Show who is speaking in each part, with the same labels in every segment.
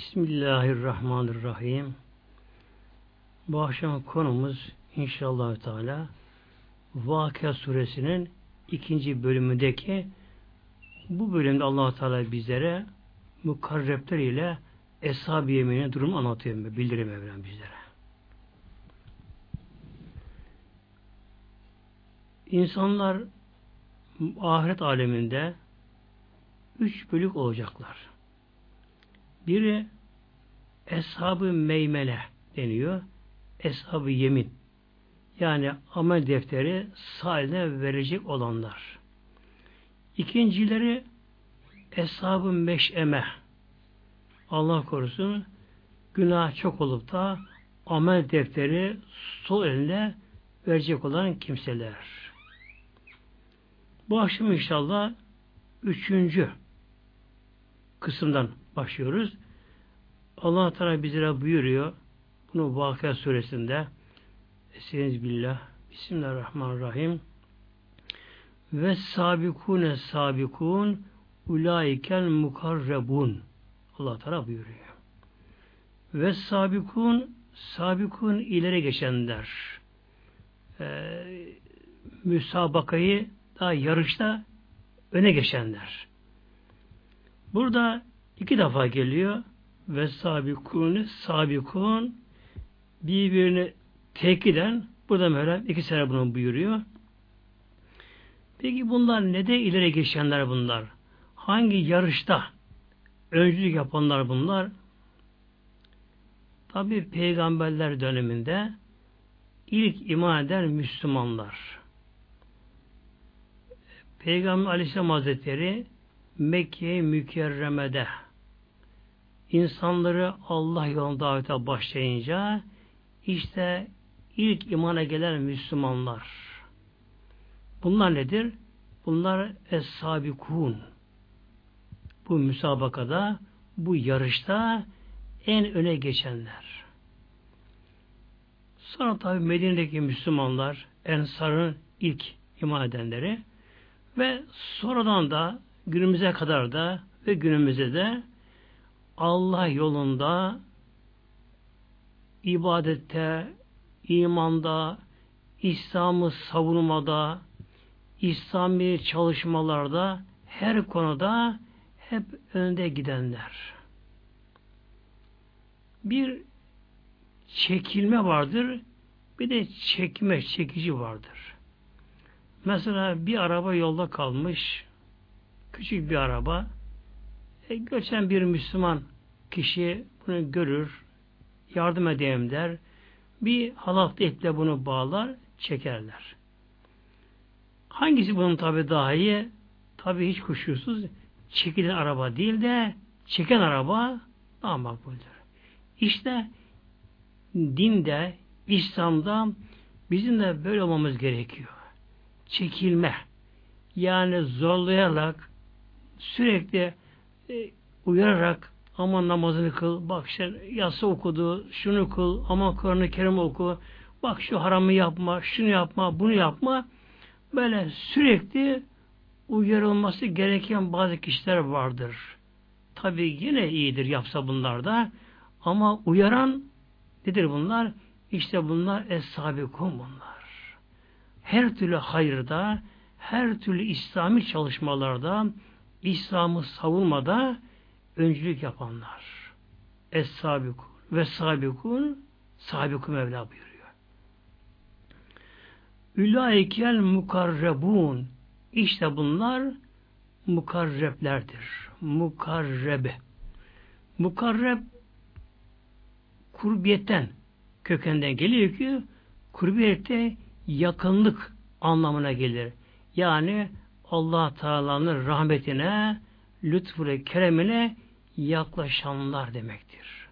Speaker 1: Bismillahirrahmanirrahim. Bu akşam konumuz inşallah Teala Vakıa suresinin ikinci bölümündeki bu bölümde allah Teala bizlere mukarrepler ile Eshab-ı Yemin'in durumu anlatıyor, bildiriyor Mevlam bizlere. İnsanlar ahiret aleminde üç bölük olacaklar. Biri Eshab-ı Meymene deniyor. Eshab-ı Yemin. Yani amel defteri sahile verecek olanlar. İkincileri Eshab-ı Meş'eme. Allah korusun günah çok olup da amel defteri sol eline verecek olan kimseler. Bu akşam inşallah üçüncü kısımdan başlıyoruz. Allah Teala bizlere buyuruyor bunu Vakıa suresinde Estaizu billah Bismillahirrahmanirrahim ve sabikune sabikun ulaikel mukarrebun Allah Teala buyuruyor. Ve sabikun sabikun ileri geçenler ee, müsabakayı daha yarışta öne geçenler. Burada iki defa geliyor ve sabikun sabikun birbirini tekiden burada Mevlam iki sene bunu buyuruyor. Peki bunlar ne de ileri geçenler bunlar? Hangi yarışta öncülük yapanlar bunlar? Tabi peygamberler döneminde ilk iman eden Müslümanlar. Peygamber Aleyhisselam Hazretleri Mekke mükerremede insanları Allah yolunda davete başlayınca işte ilk imana gelen Müslümanlar. Bunlar nedir? Bunlar es-sabikun. Bu müsabakada, bu yarışta en öne geçenler. Sonra tabi Medine'deki Müslümanlar, Ensar'ın ilk iman edenleri ve sonradan da günümüze kadar da ve günümüzde de Allah yolunda ibadette, imanda, İslam'ı savunmada, İslami çalışmalarda her konuda hep önde gidenler. Bir çekilme vardır, bir de çekme, çekici vardır. Mesela bir araba yolda kalmış, küçük bir araba, e, geçen bir Müslüman kişi bunu görür, yardım edeyim der, bir halat iple bunu bağlar, çekerler. Hangisi bunun tabi daha iyi? Tabi hiç kuşkusuz çekilen araba değil de çeken araba daha makbuldür. İşte dinde, İslam'da bizim de böyle olmamız gerekiyor. Çekilme. Yani zorlayarak sürekli uyararak aman namazını kıl, bak işte yası okudu, şunu kıl, aman Kur'an-ı Kerim oku, bak şu haramı yapma, şunu yapma, bunu yapma. Böyle sürekli uyarılması gereken bazı kişiler vardır. Tabi yine iyidir yapsa bunlar da ama uyaran nedir bunlar? İşte bunlar es-sabikun bunlar. Her türlü hayırda, her türlü İslami çalışmalarda, İslam'ı savunmada öncülük yapanlar. Es-sabikun ve sabikun sabikun Mevla buyuruyor. Ülaikel mukarrebun işte bunlar mukarreblerdir. Mukarrebe. Mukarreb kurbiyetten kökenden geliyor ki kurbiyette yakınlık anlamına gelir. Yani Allah Teala'nın rahmetine, lütfü keremine yaklaşanlar demektir.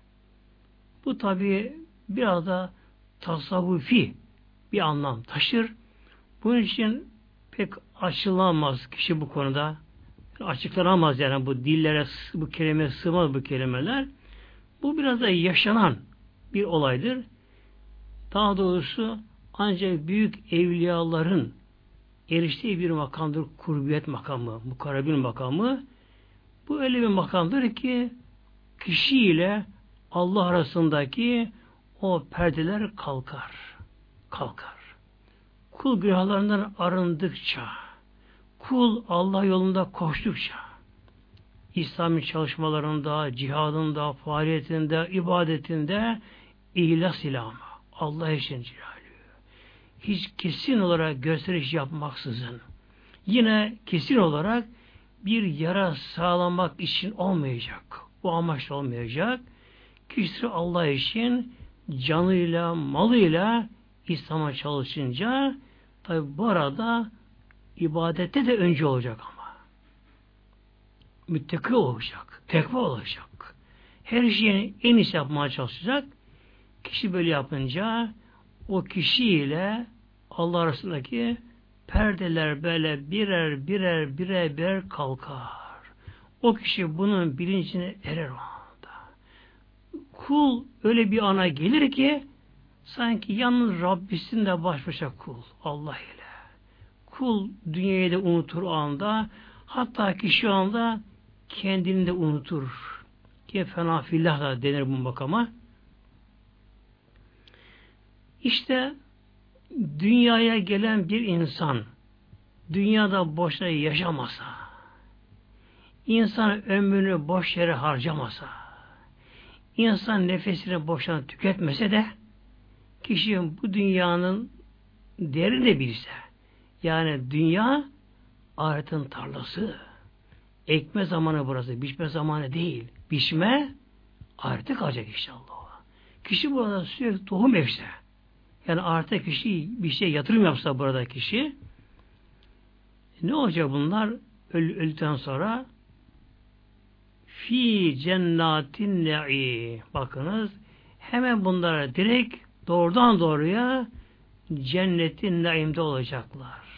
Speaker 1: Bu tabi biraz da tasavvufi bir anlam taşır. Bunun için pek açılamaz kişi bu konuda. Açıklanamaz yani bu dillere bu kelime sığmaz bu kelimeler. Bu biraz da yaşanan bir olaydır. Daha doğrusu ancak büyük evliyaların eriştiği bir makamdır. Kurbiyet makamı, mukarrebin makamı. Bu öyle bir makamdır ki kişi ile Allah arasındaki o perdeler kalkar. Kalkar. Kul günahlarından arındıkça, kul Allah yolunda koştukça, İslami çalışmalarında, cihadında, faaliyetinde, ibadetinde ihlas ile Allah için cilalü. Hiç kesin olarak gösteriş yapmaksızın, yine kesin olarak bir yara sağlamak için olmayacak. Bu amaçla olmayacak. Kişi Allah için canıyla, malıyla İslam'a çalışınca tabi bu arada ibadette de önce olacak ama. Müttaki olacak. Tekva olacak. Her şeyin en iyisi yapmaya çalışacak. Kişi böyle yapınca o kişiyle Allah arasındaki perdeler böyle birer birer birer birer kalkar. O kişi bunun bilincine erer o anda. Kul öyle bir ana gelir ki sanki yalnız Rabbisinde baş başa kul Allah ile. Kul dünyayı da unutur o anda. Hatta ki şu anda kendini de unutur. Ki fena fillah da denir bu makama. İşte dünyaya gelen bir insan dünyada boşuna yaşamasa, insan ömrünü boş yere harcamasa, insan nefesini boşuna tüketmese de kişi bu dünyanın değerini de bilse, yani dünya ahiretin tarlası, ekme zamanı burası, biçme zamanı değil. Biçme ahirete kalacak inşallah. Kişi burada sürekli tohum ekse, yani artık kişi bir şey yatırım yapsa burada kişi ne olacak bunlar? Öl, öldükten sonra fi cennatin ne'i bakınız hemen bunlara direkt doğrudan doğruya cennetin naimde olacaklar.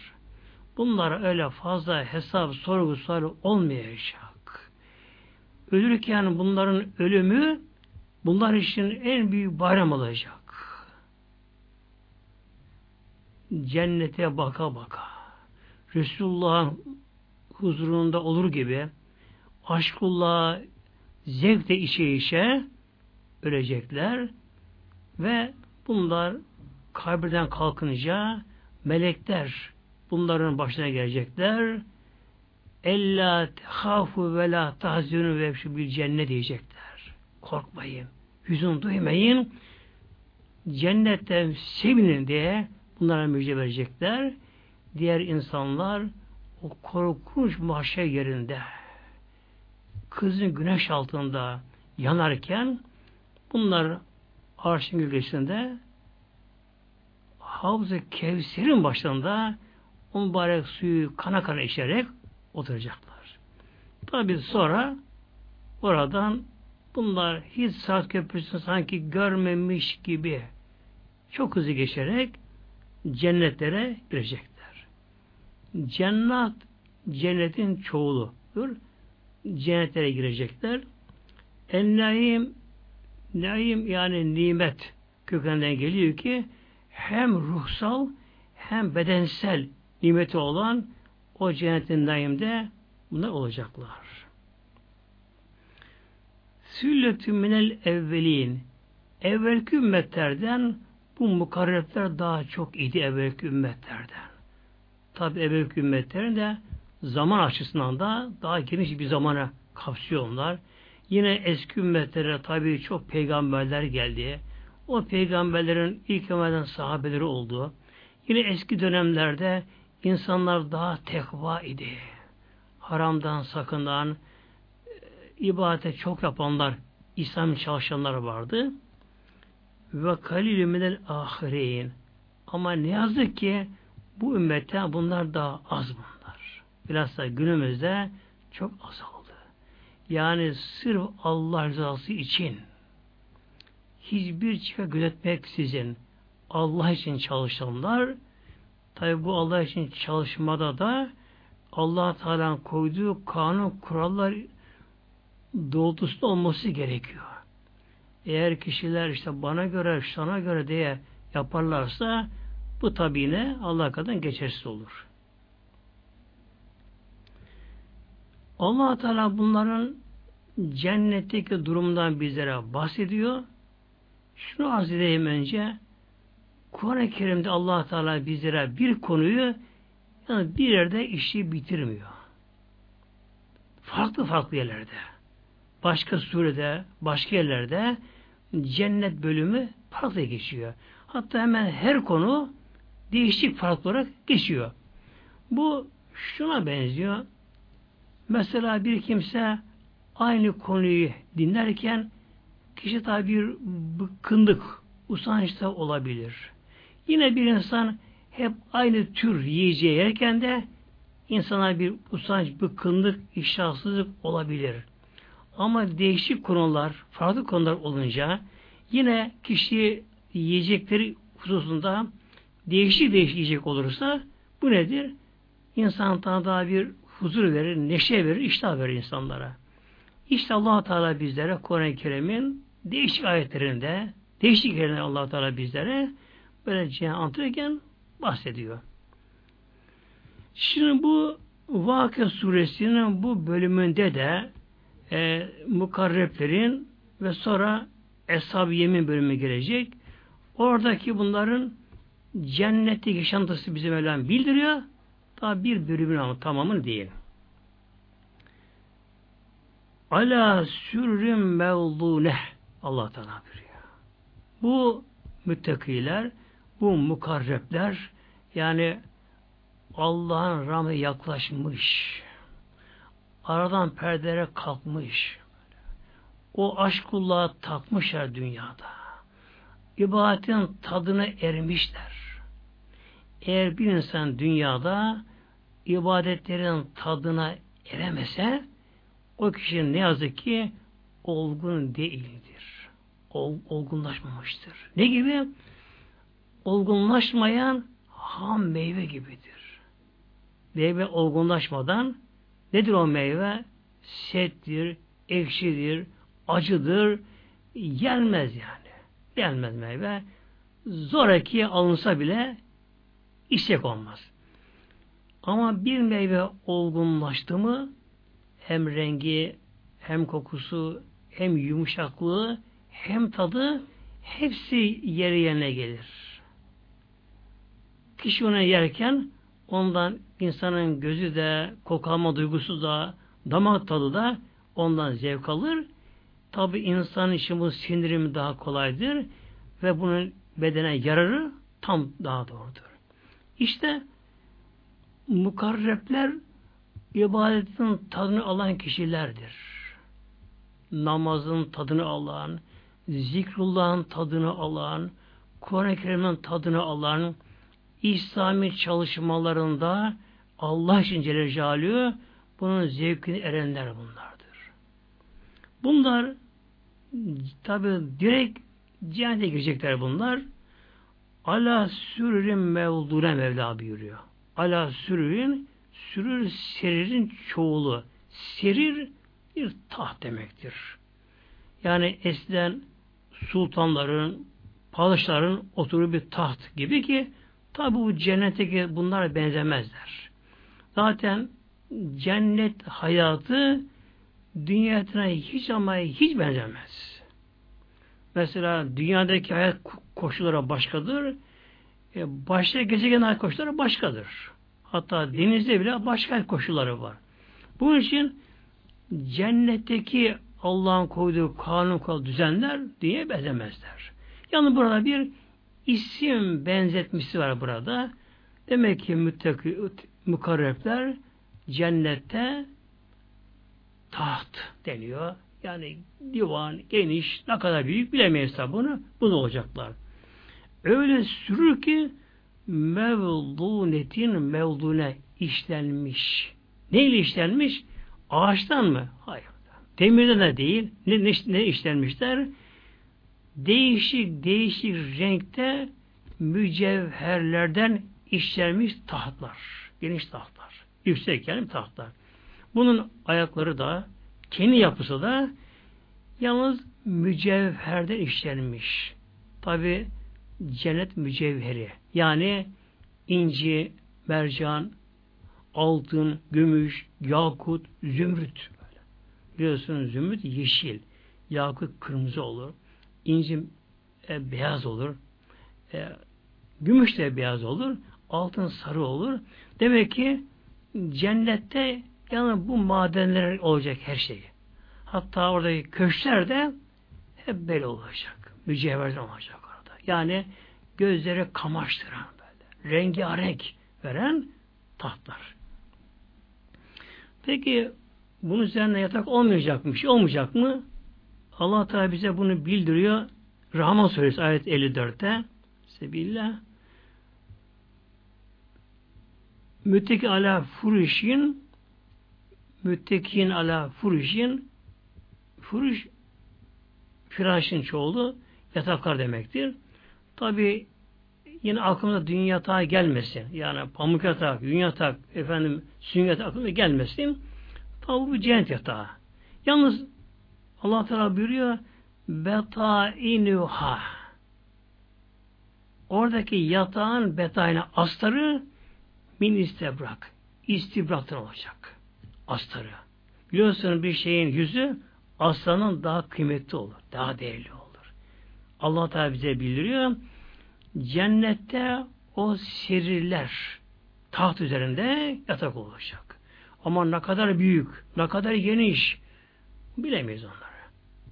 Speaker 1: Bunlara öyle fazla hesap, sorgu, soru olmayacak. Ölürken bunların ölümü bunlar için en büyük bayram olacak. Cennete baka baka Resulullah'ın huzurunda olur gibi aşkullah zevkle işe işe ölecekler ve bunlar kabirden kalkınca melekler bunların başına gelecekler. Ella tehafu ve la tahzunu ve bir cennet diyecekler. Korkmayın. Hüzün duymayın. Cennetten sevinin diye bunlara müjde verecekler diğer insanlar o korkunç mahşer yerinde kızın güneş altında yanarken bunlar arşın gölgesinde Havz-ı Kevser'in başında o mübarek suyu kana kana içerek oturacaklar. Tabi sonra oradan bunlar hiç saat köprüsünü sanki görmemiş gibi çok hızlı geçerek cennetlere girecek. Cennet cennetin çoğuludur. Cennetlere girecekler. En-naim naim yani nimet kökeninden geliyor ki hem ruhsal hem bedensel nimeti olan o cennetin naimde bunlar olacaklar. Sülletü minel evvelin evvelki ümmetlerden bu mukarrepler daha çok idi evvelki ümmetlerden. Tabi evvel ümmetlerin de zaman açısından da daha geniş bir zamana kapsıyorlar. Yine eski ümmetlere tabi çok peygamberler geldi. O peygamberlerin ilk emelden sahabeleri oldu. Yine eski dönemlerde insanlar daha tekva idi. Haramdan sakınan, e, ibadete çok yapanlar, İslam çalışanlar vardı. Ve kalilü minel ahireyn. Ama ne yazık ki bu ümmette bunlar daha az bunlar. Bilhassa günümüzde çok azaldı. Yani sırf Allah rızası için hiçbir çıka gözetmek sizin Allah için çalışanlar tabi bu Allah için çalışmada da Allah Teala'nın koyduğu kanun kurallar doğrultusunda olması gerekiyor. Eğer kişiler işte bana göre, sana göre diye yaparlarsa bu tabi yine Allah kadar geçersiz olur. Allah Teala bunların cennetteki durumdan bizlere bahsediyor. Şunu arz edeyim önce. Kur'an-ı Kerim'de allah Teala bizlere bir konuyu yani bir yerde işi bitirmiyor. Farklı farklı yerlerde. Başka surede, başka yerlerde cennet bölümü farklı geçiyor. Hatta hemen her konu değişik farklı olarak geçiyor. Bu şuna benziyor. Mesela bir kimse aynı konuyu dinlerken kişi tabi bir bıkkınlık, usançta olabilir. Yine bir insan hep aynı tür yiyeceği yerken de insana bir usanç, bıkkınlık, iştahsızlık olabilir. Ama değişik konular, farklı konular olunca yine kişi yiyecekleri hususunda değişik değişik yiyecek olursa bu nedir? İnsan daha bir huzur verir, neşe verir, iştah verir insanlara. İşte allah Teala bizlere Kur'an-ı Kerim'in değişik ayetlerinde, değişik yerlerinde allah Teala bizlere böyle anlatırken bahsediyor. Şimdi bu Vakıa suresinin bu bölümünde de e, mukarreplerin ve sonra Eshab-ı Yemin bölümü gelecek. Oradaki bunların cennette yaşantısı bize Mevlam bildiriyor. Daha bir bölümün ama tamamını değil. Ala sürrüm mevzune Allah Teala buyuruyor. Bu müttakiler, bu mukarrepler yani Allah'ın rahmeti yaklaşmış. Aradan perdelere kalkmış. O aşkullah'a takmışlar dünyada. İbadetin tadına ermişler. Eğer bir insan dünyada ibadetlerin tadına eremese o kişi ne yazık ki olgun değildir. Ol, olgunlaşmamıştır. Ne gibi? Olgunlaşmayan ham meyve gibidir. Meyve olgunlaşmadan nedir o meyve? Settir, ekşidir, acıdır, yenmez yani. Yenmez meyve. Zoraki alınsa bile istek olmaz. Ama bir meyve olgunlaştı mı hem rengi, hem kokusu, hem yumuşaklığı, hem tadı hepsi yeri yerine gelir. Kişi onu yerken ondan insanın gözü de, koku duygusu da, damak tadı da ondan zevk alır. Tabi insan için bu sindirimi daha kolaydır ve bunun bedene yararı tam daha doğrudur. İşte mukarrepler ibadetin tadını alan kişilerdir. Namazın tadını alan, zikrullahın tadını alan, Kur'an-ı Kerim'in tadını alan, İslami çalışmalarında Allah için Celle bunun zevkini erenler bunlardır. Bunlar tabi direkt cehennete girecekler bunlar. Ala sürürün mevdure Mevla buyuruyor. Ala sürürün sürür seririn çoğulu. Serir bir taht demektir. Yani eskiden sultanların, padişahların oturduğu bir taht gibi ki tabi bu cennetteki bunlara benzemezler. Zaten cennet hayatı dünyasına hiç ama hiç benzemez. Mesela dünyadaki hayat koşulları başkadır. E, başka gezegen hayat koşulları başkadır. Hatta denizde bile başka koşulları var. Bunun için cennetteki Allah'ın koyduğu kanun kal düzenler diye benzemezler. Yani burada bir isim benzetmesi var burada. Demek ki müttaki, mukarrepler cennette taht deniyor. Yani divan geniş, ne kadar büyük bilemeyiz tabi bunu. Bunu olacaklar. Öyle sürür ki mevdunetin mevdune işlenmiş. Neyle işlenmiş? Ağaçtan mı? Hayır. Demirden de değil. Ne, ne, ne işlenmişler? Değişik değişik renkte mücevherlerden işlenmiş tahtlar. Geniş tahtlar. Yüksek yani tahtlar. Bunun ayakları da kendi yapısı da yalnız mücevherden işlenmiş. Tabi cennet mücevheri. Yani inci, mercan, altın, gümüş, yakut, zümrüt. Böyle. Biliyorsunuz zümrüt yeşil, yakut kırmızı olur, inci e, beyaz olur, e, gümüş de beyaz olur, altın sarı olur. Demek ki cennette yani bu madenler olacak her şey. Hatta oradaki köşkler de hep böyle olacak. Mücevherden olacak orada. Yani gözleri kamaştıran böyle. Rengarenk veren tahtlar. Peki bunun üzerine yatak olmayacak mı? Şey olmayacak mı? Allah Teala bize bunu bildiriyor. Rahman suresi ayet 54'te. Sebillah. Mütteki ala furuşin müttekin ala furuşin furuş firasın çoğulu yataklar demektir. Tabi yine aklımıza dünya yatağı gelmesin. Yani pamuk yatak, yün yatak, efendim sün yatak aklımıza gelmesin. Tabi bu cennet yatağı. Yalnız Allah Teala buyuruyor betainuha oradaki yatağın betayına astarı min istebrak. İstibraktır olacak. Astarı. Biliyorsunuz bir şeyin yüzü aslanın daha kıymetli olur. Daha değerli olur. Allah Teala bize bildiriyor. Cennette o serirler taht üzerinde yatak olacak. Ama ne kadar büyük, ne kadar geniş bilemeyiz onları.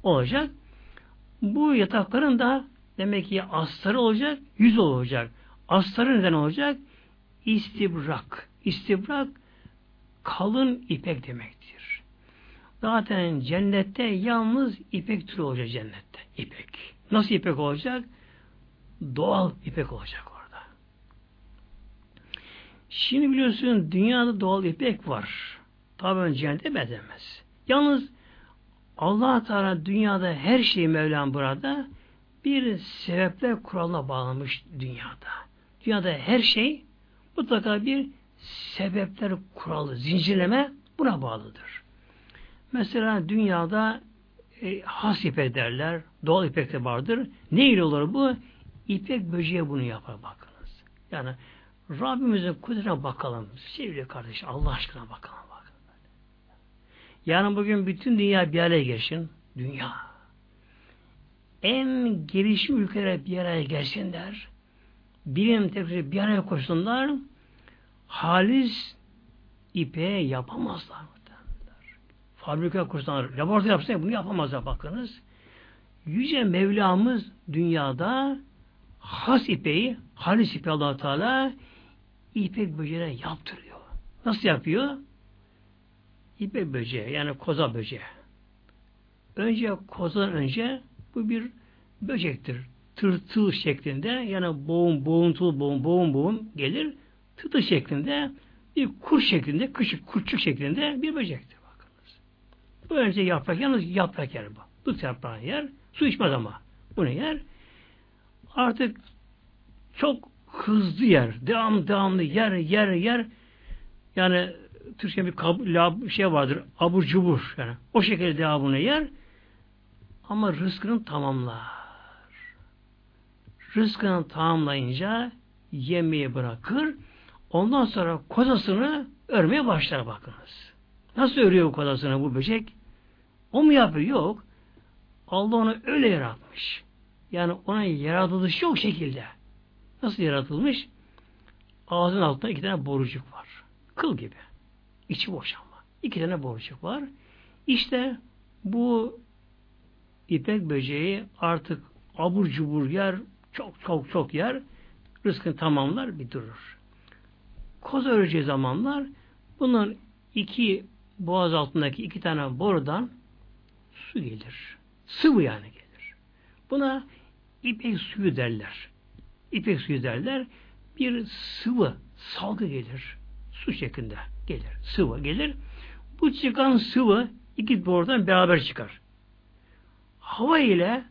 Speaker 1: Olacak. Bu yatakların da demek ki astarı olacak, yüz olacak. Astarı neden olacak? İstibrak. İstibrak kalın ipek demektir. Zaten cennette yalnız ipek türü olacak cennette. İpek. Nasıl ipek olacak? Doğal ipek olacak orada. Şimdi biliyorsun dünyada doğal ipek var. Tabi cennete benzemez. Yalnız allah Teala dünyada her şeyi Mevlam burada bir sebepler kuralına bağlamış dünyada. Dünyada her şey mutlaka bir sebepler kuralı, zincirleme buna bağlıdır. Mesela dünyada e, has ipek derler, doğal ipek de vardır. Ne ile olur bu? İpek böceği bunu yapar bakınız. Yani Rabbimizin kudretine bakalım. Sevgili kardeş Allah aşkına bakalım. Yani bugün bütün dünya bir araya gelsin. Dünya. En gelişmiş ülkeler bir araya gelsinler. Bilim teknoloji bir araya koşsunlar halis ipeğe yapamazlar. Fabrika kursanlar, laboratuvar yapsanlar bunu yapamazlar bakınız. Yüce Mevlamız dünyada has ipeği, halis ipeği allah Teala ipek böceğine yaptırıyor. Nasıl yapıyor? İpek böceği, yani koza böceği. Önce kozadan önce bu bir böcektir. Tırtıl şeklinde yani boğum, boğuntul, boğum, boğum, boğum gelir tıtı şeklinde bir kuş şeklinde, küçük kurçuk şeklinde bir böcektir bakınız. Bu önce yaprak, yalnız yaprak yer bu. Dut yaprağı yer, su içmez ama. Bunu yer. Artık çok hızlı yer. Devam devamlı yer, yer, yer. Yani Türkçe bir kab, lab, şey vardır. Abur cubur. Yani. O şekilde devamını yer. Ama rızkını tamamlar. Rızkını tamamlayınca yemeği bırakır Ondan sonra kozasını örmeye başlar bakınız. Nasıl örüyor kozasını bu böcek? O mu yapıyor? Yok. Allah onu öyle yaratmış. Yani ona yaratılışı yok şekilde. Nasıl yaratılmış? Ağzın altında iki tane borucuk var. Kıl gibi. İçi boş ama. İki tane borucuk var. İşte bu ipek böceği artık abur cubur yer, çok çok çok yer, rızkını tamamlar bir durur. Koza öreceği zamanlar bunun iki boğaz altındaki iki tane borudan su gelir. Sıvı yani gelir. Buna ipek suyu derler. İpek suyu derler. Bir sıvı, salgı gelir. Su şeklinde gelir. Sıvı gelir. Bu çıkan sıvı iki borudan beraber çıkar. Hava ile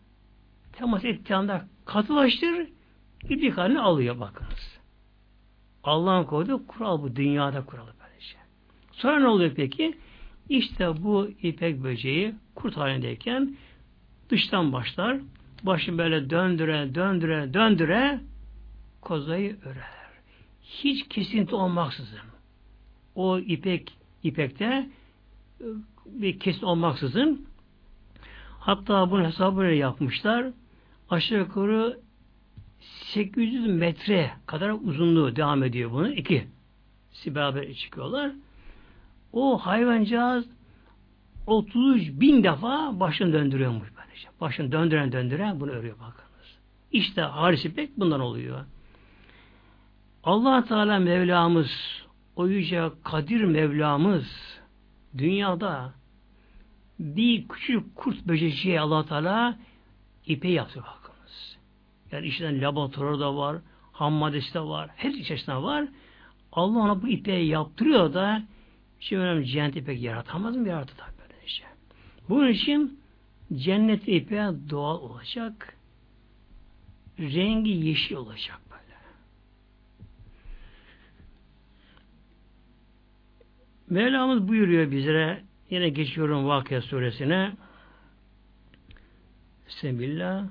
Speaker 1: temas ettiği anda katılaştırır, iplik halini alıyor bakınız. Allah'ın koyduğu kural bu. Dünyada kuralı böylece. Sonra ne oluyor peki? İşte bu ipek böceği kurt halindeyken dıştan başlar. Başı böyle döndüre, döndüre, döndüre kozayı örer. Hiç kesinti olmaksızın. O ipek ipekte bir kesin olmaksızın hatta bunun hesabını yapmışlar. Aşağı yukarı 800 metre kadar uzunluğu devam ediyor bunun. iki beraber çıkıyorlar. O hayvancağız 30 bin defa başını döndürüyormuş böylece. Başını döndüren döndüren bunu örüyor bakınız. İşte haris ipek bundan oluyor. allah Teala Mevlamız o yüce Kadir Mevlamız dünyada bir küçük kurt böceciye allah Teala ipe yaptı bakınız. Yani işten laboratuvarı da var, ham maddesi de var, her içerisinde var. Allah ona bu ipeyi yaptırıyor da şey önemli cennet ipek yaratamaz mı? Yarattı tabi böyle şey. Bunun için cennet ipeği doğal olacak. Rengi yeşil olacak böyle. Mevlamız buyuruyor bizlere yine geçiyorum Vakıya suresine Bismillah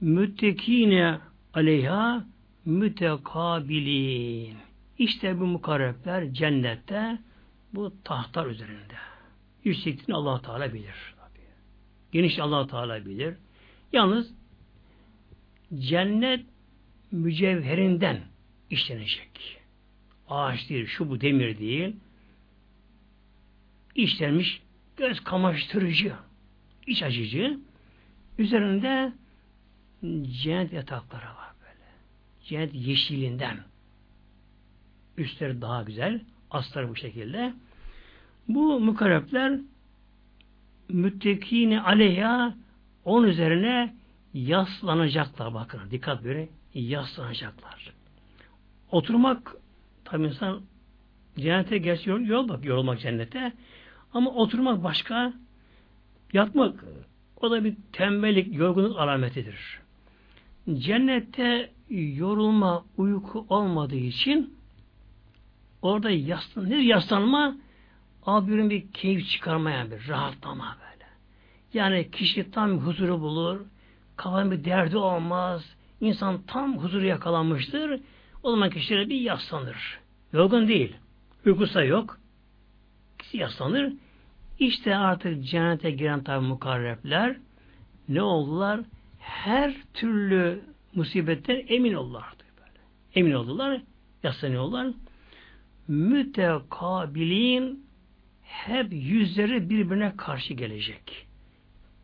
Speaker 1: müttekine aleyha mütekabilin işte bu mukarrepler cennette bu tahtlar üzerinde. Yüksekliğini allah Teala bilir. Geniş allah Teala bilir. Yalnız cennet mücevherinden işlenecek. Ağaç değil, şu bu demir değil. İşlenmiş göz kamaştırıcı, iç açıcı. Üzerinde cennet yatakları var böyle. Cennet yeşilinden. Üstleri daha güzel. Asları bu şekilde. Bu mukarrepler müttekini aleyha on üzerine yaslanacaklar bakın. Dikkat böyle yaslanacaklar. Oturmak tabi insan cennete gerçi yol, yol bak yorulmak cennete ama oturmak başka yatmak o da bir tembellik, yorgunluk alametidir. Cennette yorulma, uyku olmadığı için Orada yaslan, ne yaslanma? Abinin bir keyif çıkarmayan bir rahatlama böyle. Yani kişi tam huzuru bulur, kafanın bir derdi olmaz, insan tam huzuru yakalanmıştır, o zaman kişilere bir yaslanır. Yorgun değil, uykusu yok, yaslanır. İşte artık cennete giren tabi mukarrepler ne oldular? Her türlü musibetten emin oldular. Böyle. Emin oldular, yaslanıyorlar mütekabilin hep yüzleri birbirine karşı gelecek.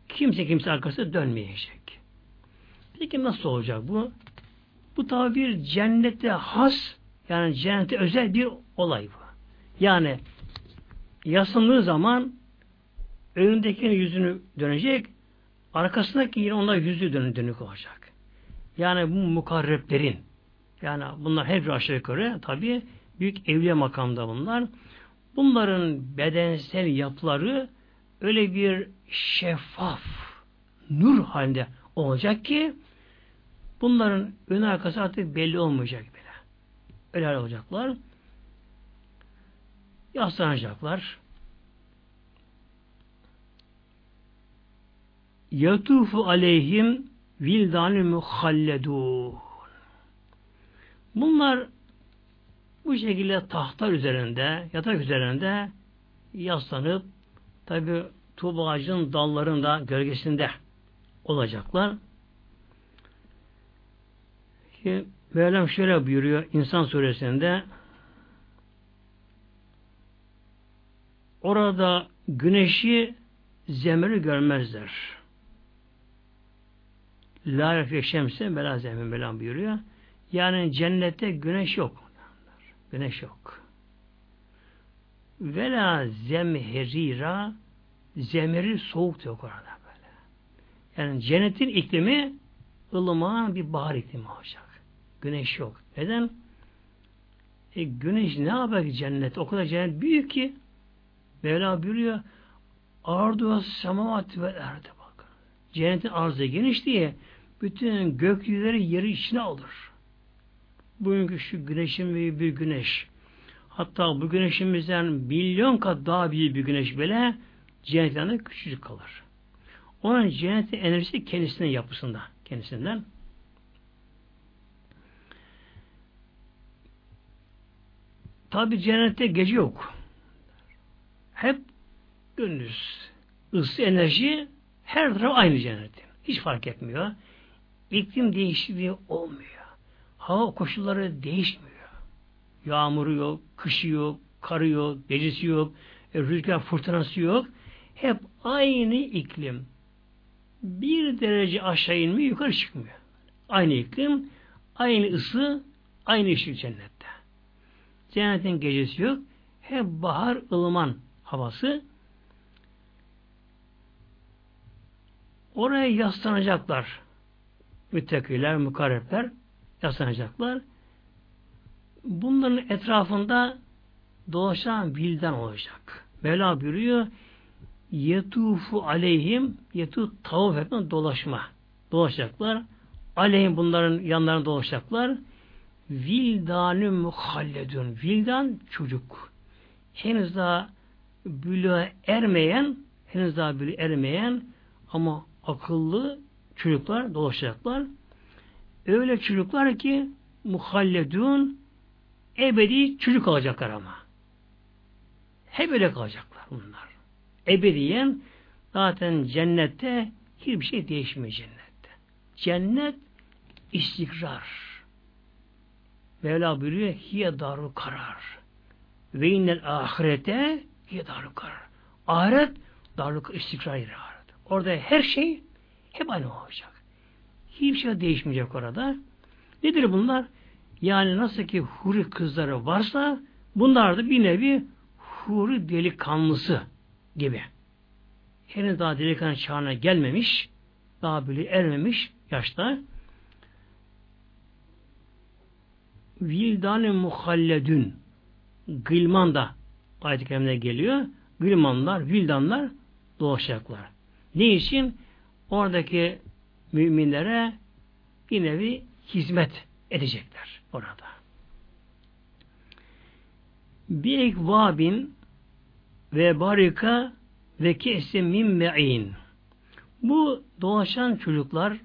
Speaker 1: Kimse kimse arkası dönmeyecek. Peki nasıl olacak bu? Bu tabi bir cennete has yani cennete özel bir olay bu. Yani yaslandığı zaman önündekinin yüzünü dönecek, arkasındaki yine onlar yüzü dönük, dönük olacak. Yani bu mukarreplerin yani bunlar hep aşağı yukarı tabi büyük evliya makamda bunlar. Bunların bedensel yapıları öyle bir şeffaf, nur halinde olacak ki bunların ön arkası artık belli olmayacak bile. Öyle olacaklar. Yaslanacaklar. Yatufu aleyhim vildanü muhalledun. Bunlar bu şekilde tahtlar üzerinde, yatak üzerinde yaslanıp tabi tuğba ağacının dallarında, gölgesinde olacaklar. Ki Mevlam şöyle buyuruyor İnsan suresinde orada güneşi zemeri görmezler. La refi şemse bela zemin Mevlam buyuruyor. Yani cennette güneş yok. Güneş yok. Vela zemherira zemeri soğuk yok orada böyle. Yani cennetin iklimi ılımağın bir bahar iklimi olacak. Güneş yok. Neden? E, güneş ne yapacak cennet? O kadar cennet büyük ki Mevla buyuruyor ardu semavat ve erde bak. Cennetin arzı geniş diye bütün gökyüzleri yeri içine alır bugünkü şu güneşin büyük bir güneş. Hatta bu güneşimizden milyon kat daha büyük bir güneş bile cennetten küçücük kalır. Onun cennetin enerjisi kendisinin yapısında. Kendisinden. Tabi cennette gece yok. Hep gündüz. Isı enerji her taraf aynı cennetin. Hiç fark etmiyor. İklim değişikliği olmuyor. Hava koşulları değişmiyor. Yağmuru yok, kışı yok, karı yok, gecesi yok, e, rüzgar fırtınası yok. Hep aynı iklim. Bir derece aşağı inmiyor, yukarı çıkmıyor. Aynı iklim, aynı ısı, aynı ışık cennette. Cennetin gecesi yok. Hep bahar ılıman havası. Oraya yaslanacaklar. Müttakiler, mukarrepler yaslanacaklar. Bunların etrafında dolaşan bilden olacak. Mevla buyuruyor yetufu aleyhim yetu tavuf etme dolaşma. Dolaşacaklar. Aleyhim bunların yanlarına dolaşacaklar. Vildanü muhalledun. Vildan çocuk. Henüz daha bülüğe ermeyen henüz daha bülüğe ermeyen ama akıllı çocuklar dolaşacaklar. Öyle çocuklar ki muhalledun ebedi çocuk alacaklar ama. Hep öyle kalacaklar bunlar. Ebediyen zaten cennette hiçbir şey değişmiyor cennette. Cennet istikrar. Mevla buyuruyor hiye daru karar. Ve innel ahirete hiye daru karar. Ahiret daru istikrar yeri ahiret. Orada her şey hep aynı olacak. Hiçbir şey değişmeyecek orada. Nedir bunlar? Yani nasıl ki huri kızları varsa bunlar da bir nevi huri delikanlısı gibi. Henüz daha delikanlı çağına gelmemiş, daha böyle ermemiş yaşta vildan-ı muhalledün gılman da ayet-i kerimde geliyor. Gılmanlar, vildanlar doğacaklar. Ne için? Oradaki müminlere bir nevi hizmet edecekler orada. Bir ekvabin ve barika ve kesim min me'in. Bu dolaşan çocuklar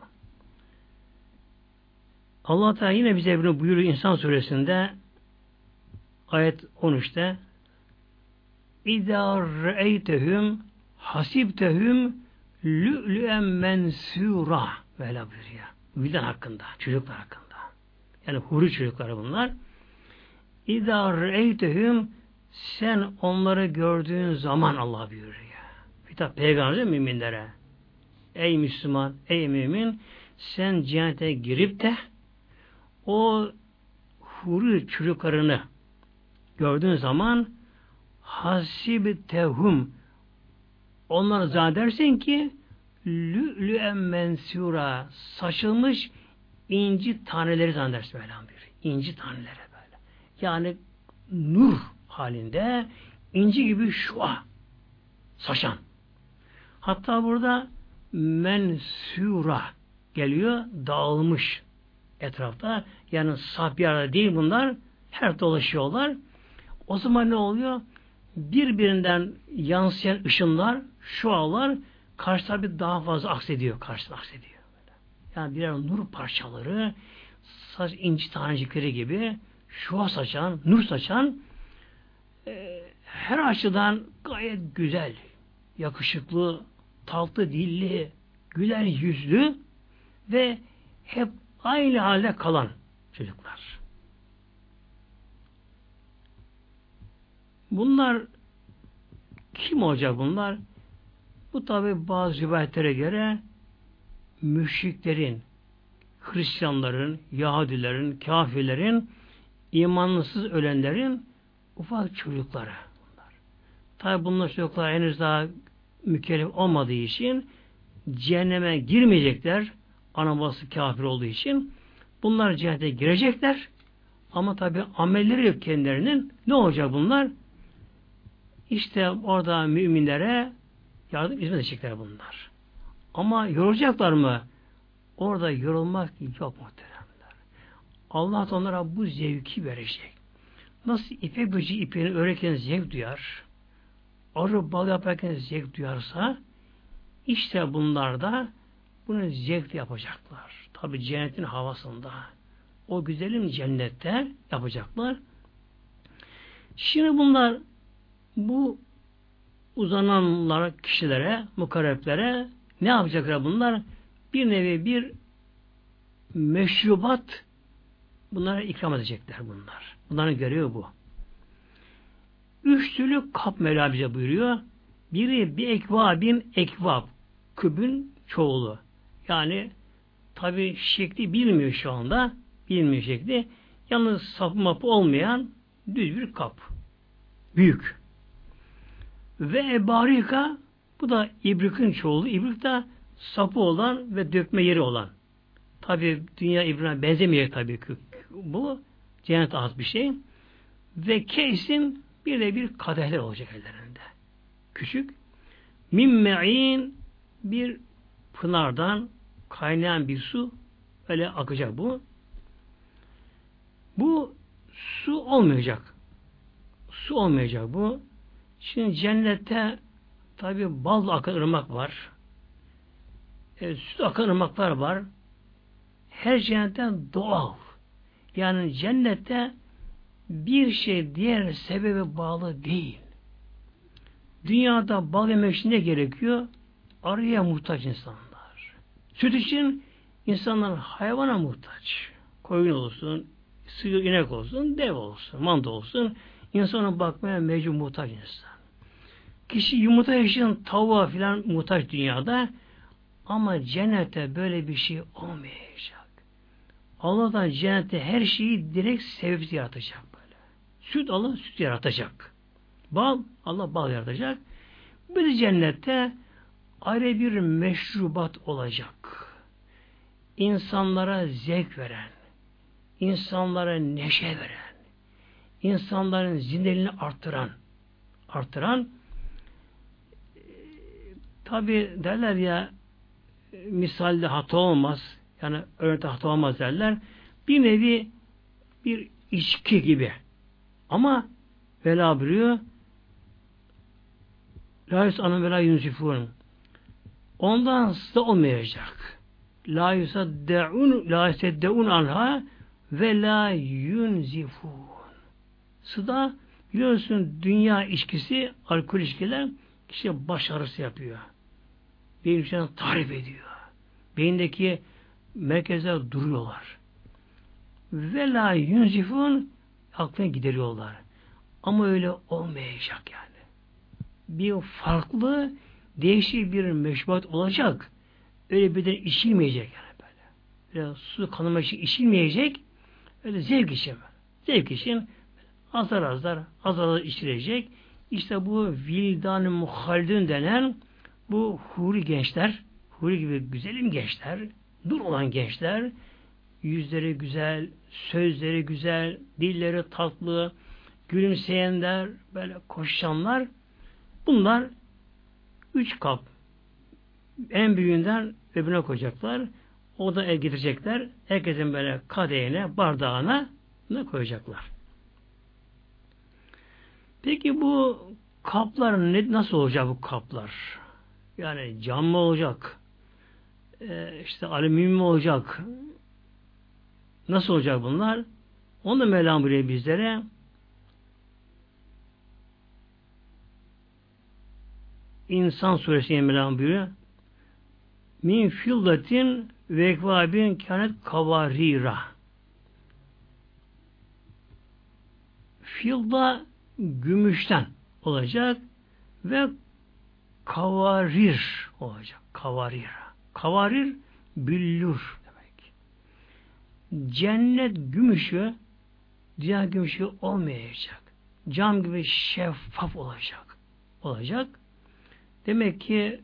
Speaker 1: Allah Teala yine bize bunu buyuruyor İnsan suresinde ayet 13'te İzâ re'eytehum hasibtehum lü'lü'en mensûra böyle buyuruyor. Vildan hakkında, çocuklar hakkında. Yani huri çocukları bunlar. İzâ re'eytehum sen onları gördüğün zaman Allah buyuruyor. Hitap peygamber müminlere. Ey Müslüman, ey mümin sen cennete girip de o huri çocuklarını gördüğün zaman hasibtehum onları zannedersin ki lü'lü'en mensura saçılmış inci taneleri zannedersin bir. İnci taneleri böyle. Yani nur halinde inci gibi şua saçan. Hatta burada mensura geliyor dağılmış etrafta. Yani saf değil bunlar. Her dolaşıyorlar. O zaman ne oluyor? Birbirinden yansıyan ışınlar, şualar karşı tarafı daha fazla aksediyor. Karşı aksediyor. Yani birer nur parçaları saç inci tanecikleri gibi şua saçan, nur saçan e, her açıdan gayet güzel, yakışıklı, tatlı dilli, güler yüzlü ve hep aynı halde kalan çocuklar. Bunlar kim olacak bunlar? Bu tabi bazı rivayetlere göre müşriklerin, Hristiyanların, Yahudilerin, kafirlerin, imanlısız ölenlerin ufak çocukları. Bunlar. Tabi bunlar çocuklar henüz daha mükellef olmadığı için cehenneme girmeyecekler ana babası kafir olduğu için bunlar cennete girecekler ama tabi amelleri yok kendilerinin. Ne olacak bunlar? İşte orada müminlere yardım hizmet edecekler bunlar. Ama yorulacaklar mı? Orada yorulmak yok muhteremler. Allah da onlara bu zevki verecek. Nasıl ipek böceği ipeğini öğrenirken zevk duyar, arı bal yaparken zevk duyarsa, işte bunlar da bunu zevkle yapacaklar. Tabi cennetin havasında. O güzelim cennette yapacaklar. Şimdi bunlar bu uzananlar kişilere, mukarreplere ne yapacaklar bunlar? Bir nevi bir meşrubat bunlara ikram edecekler bunlar. Bunların görevi bu. Üç türlü kap Mevla buyuruyor. Biri bir ekvabin ekvab. Kübün çoğulu. Yani tabi şekli bilmiyor şu anda. Bilmiyor şekli. Yalnız sapı mapı olmayan düz bir kap. Büyük. Ve ebarika bu da ibrikin çoğulu. İbrik de sapı olan ve dökme yeri olan. Tabi dünya ibrine benzemeyecek tabii ki. Bu cennet az bir şey. Ve kesin bir de bir kadehler olacak ellerinde. Küçük. Mimme'in bir pınardan kaynayan bir su öyle akacak bu. Bu su olmayacak. Su olmayacak bu. Şimdi cennette tabi bal akan ırmak var. E, süt akan ırmaklar var. Her cennetten doğal. Yani cennette bir şey diğer sebebe bağlı değil. Dünyada bal yemek için ne gerekiyor? Arıya muhtaç insanlar. Süt için insanlar hayvana muhtaç. Koyun olsun, sığır inek olsun, dev olsun, manda olsun. İnsana bakmaya mecbur muhtaç insan. Kişi yumurta için tavuğa filan muhtaç dünyada ama cennette böyle bir şey olmayacak. Allah'tan cennette her şeyi direkt sevip yaratacak böyle. Süt Allah süt yaratacak. Bal Allah bal yaratacak. De cennette ayrı bir meşrubat olacak. İnsanlara zevk veren, insanlara neşe veren, insanların zindeliğini arttıran, arttıran tabi derler ya misalde hata olmaz yani örnekte hata olmaz derler bir nevi bir içki gibi ama vela buyuruyor La yusanın ve la yunzifun. Ondan size olmayacak. La yusaddeun la yusaddeun anha ve la yunzifun. Sıda biliyorsun dünya içkisi, alkol içkiler kişiye baş ağrısı yapıyor. Beyin içinden tarif ediyor. Beyindeki merkezler duruyorlar. Ve la yunzifun aklına gideriyorlar. Ama öyle olmayacak yani bir farklı değişik bir meşrubat olacak. Öyle bir de içilmeyecek yani böyle. Böyle su kanıma için içilmeyecek. Öyle zevk için. Zevk için azar azar azar azar içilecek. İşte bu vildan-ı muhaldun denen bu huri gençler, huri gibi güzelim gençler, dur olan gençler, yüzleri güzel, sözleri güzel, dilleri tatlı, gülümseyenler, böyle koşanlar, Bunlar üç kap en büyüğünden öbürüne koyacaklar. O da el getirecekler. Herkesin böyle kadehine, bardağına ne koyacaklar. Peki bu kaplar ne, nasıl olacak bu kaplar? Yani cam mı olacak? Ee, işte alüminyum mu olacak? Nasıl olacak bunlar? Onu da Mevlam buraya bizlere İnsan suresi Mevlam buyuruyor. Min fillatin ve ekvabin kânet kavarira. Filda gümüşten olacak ve kavarir olacak. Kavarir. Kavarir büllür demek. Cennet gümüşü diğer gümüşü olmayacak. Cam gibi şeffaf olacak. Olacak. Demek ki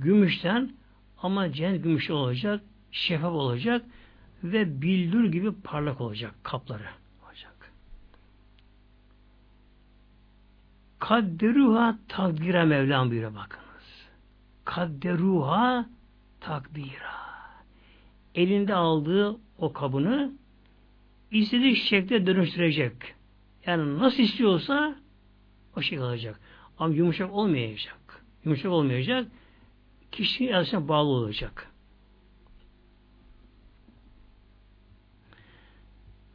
Speaker 1: gümüşten ama cennet gümüşü olacak, şeffaf olacak ve bildür gibi parlak olacak kapları olacak. Kadderuha takdire Mevlam buyuruyor bakınız. Kadderuha takdira. Elinde aldığı o kabını istediği şekilde dönüştürecek. Yani nasıl istiyorsa o şekilde alacak. Ama yumuşak olmayacak. Yumuşak olmayacak. Kişinin iradesine bağlı olacak.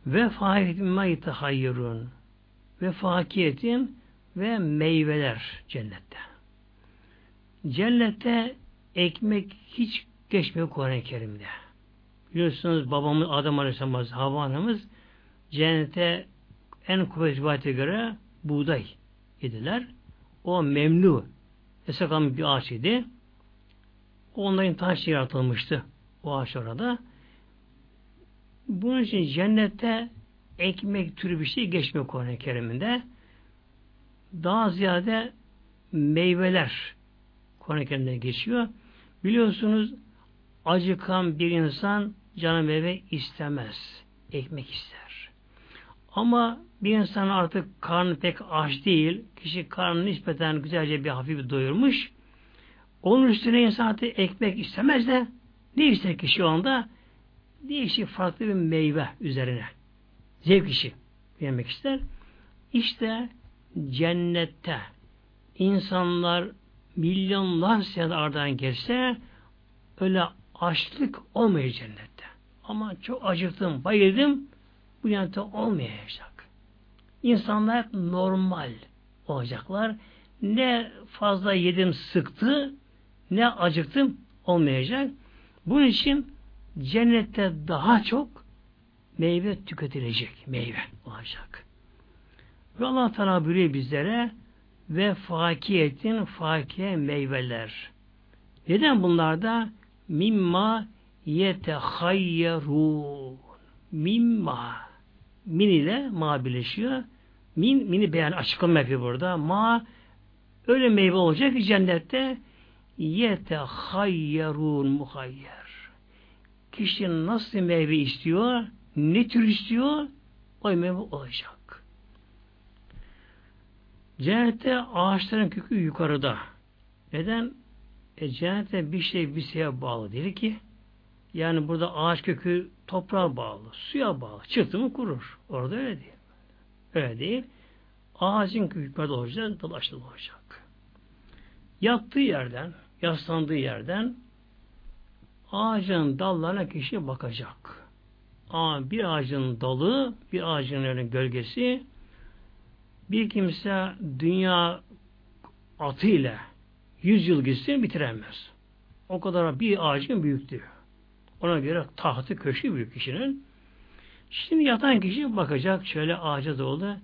Speaker 1: Ve fahiyetin ma yetahayyurun ve fakiyetin ve meyveler cennette. Cennette ekmek hiç geçmiyor Kur'an-ı Kerim'de. Biliyorsunuz babamız Adem Aleyhisselam Havva cennete en kuvvetli rivayete göre buğday yediler. O memnu Esakam bir ağaç idi. Onların taş yaratılmıştı. O ağaç orada. Bunun için cennette ekmek türü bir şey geçmiyor Kur'an-ı Kerim'inde. Daha ziyade meyveler Kur'an-ı geçiyor. Biliyorsunuz acıkan bir insan canı meyve istemez. Ekmek ister. Ama bir insan artık karnı pek aç değil. Kişi karnını nispeten güzelce bir hafif doyurmuş. Onun üstüne insan artık ekmek istemez de ne ister kişi o anda? Değişik farklı bir meyve üzerine. Zevk işi yemek ister. İşte cennette insanlar milyonlar sene aradan geçse öyle açlık olmayacak cennette. Ama çok acıktım, bayıldım bu cennette olmayacak. İnsanlar normal olacaklar. Ne fazla yedim sıktı, ne acıktım olmayacak. Bunun için cennette daha çok meyve tüketilecek. Meyve olacak. Ve Allah Teala buyuruyor bizlere ve fakiyetin fakiye meyveler. Neden bunlarda? Mimma yetehayyerun. Mimma. Min ile ma birleşiyor. Min, mini beyan açıklama yapıyor burada. Ma öyle meyve olacak ki cennette yetehayyerun muhayyer. Kişi nasıl meyve istiyor, ne tür istiyor, o meyve olacak. Cennette ağaçların kökü yukarıda. Neden? E, cennette bir şey bir şeye bağlı değil ki. Yani burada ağaç kökü toprağa bağlı, suya bağlı. Çıktı mı kurur. Orada öyle değil. Öyle değil. Ağacın kökü yukarıda olacak, dal aşağıda olacak. Yattığı yerden, yaslandığı yerden ağacın dallarına kişi bakacak. Ama bir ağacın dalı, bir ağacın gölgesi bir kimse dünya atıyla yüz yıl gitsin bitiremez. O kadar bir ağacın büyüklüğü. Ona göre tahtı köşkü büyük kişinin. Şimdi yatan kişi bakacak şöyle ağaca doğru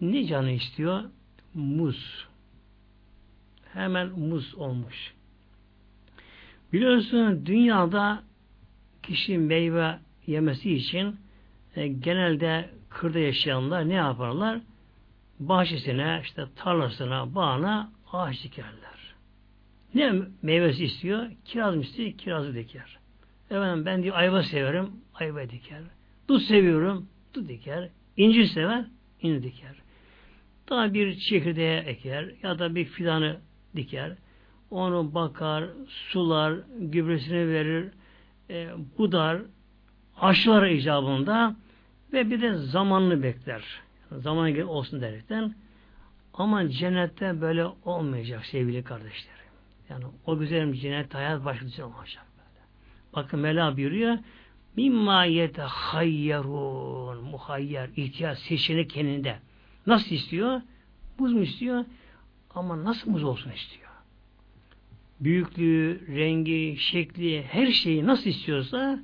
Speaker 1: ne canı istiyor? Muz. Hemen muz olmuş. Biliyorsunuz dünyada kişi meyve yemesi için e, genelde kırda yaşayanlar ne yaparlar? Bahçesine, işte tarlasına, bağına ağaç dikerler. Ne meyvesi istiyor? Kiraz mı istiyor? Kirazı diker. Efendim ben diyor ayva severim, ayva diker. Dut seviyorum, dut diker. İncir sever, incir diker. Daha bir çekirdeğe eker ya da bir fidanı diker. Onu bakar, sular, gübresini verir, e, budar, aşılar icabında ve bir de zamanını bekler. Zaman olsun derekten. Ama cennette böyle olmayacak sevgili kardeşlerim. Yani o güzel cennet hayat başka olmayacak. Böyle. Bakın Mela buyuruyor mimma yetehayyerun muhayyer ihtiyaç seçenek kendinde. Nasıl istiyor? Muz mu istiyor? Ama nasıl muz olsun istiyor? Büyüklüğü, rengi, şekli, her şeyi nasıl istiyorsa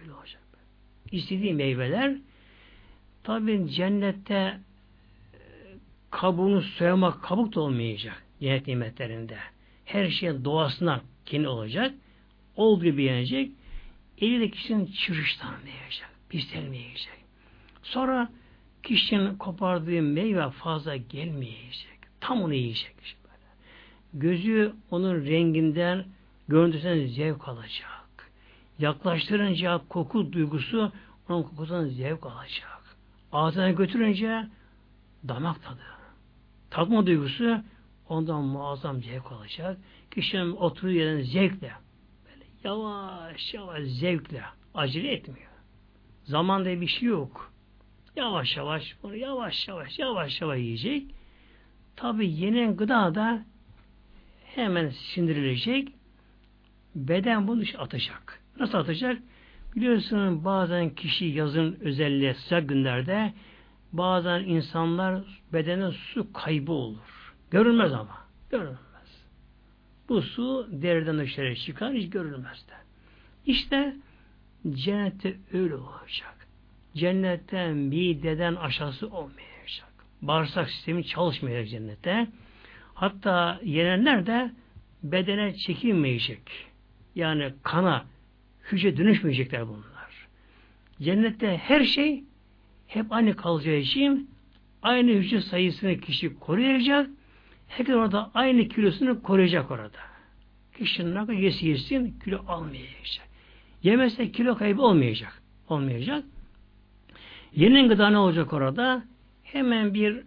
Speaker 1: öyle olacak. İstediği meyveler tabi cennette e, kabuğunu soyamak kabuk da olmayacak cennet nimetlerinde. Her şey doğasına kendi olacak. Olduğu gibi yenecek. Eliyle kişinin çırıştanmayacak. Pislenmeyecek. Sonra kişinin kopardığı meyve fazla gelmeyecek. Tam onu yiyecek. Böyle. Gözü onun renginden, görüntüsünden zevk alacak. Yaklaştırınca koku duygusu onun kokusundan zevk alacak. Ağzına götürünce damak tadı. Tatma duygusu ondan muazzam zevk alacak. Kişinin oturduğu yerden zevkle böyle yavaş yavaş zevkle acele etmiyor. Zaman diye bir şey yok. Yavaş yavaş bunu yavaş yavaş yavaş yavaş yiyecek. Tabi yenen gıda da hemen sindirilecek. Beden bunu atacak. Nasıl atacak? Biliyorsunuz bazen kişi yazın özelliği sıcak günlerde bazen insanlar bedenen su kaybı olur. Görünmez ama. Görünmez. Bu su deriden dışarı çıkar, hiç görülmez de. İşte cennette öyle olacak. Cennetten mideden aşağısı olmayacak. Bağırsak sistemi çalışmayacak cennette. Hatta yenenler de bedene çekilmeyecek. Yani kana, hücre dönüşmeyecekler bunlar. Cennette her şey hep aynı kalacağı için aynı hücre sayısını kişi koruyacak. Herkes orada aynı kilosunu koruyacak orada. Kişinin ne kadar yesi yesin kilo almayacak. Yemezse kilo kaybı olmayacak. Olmayacak. Yeni gıda ne olacak orada? Hemen bir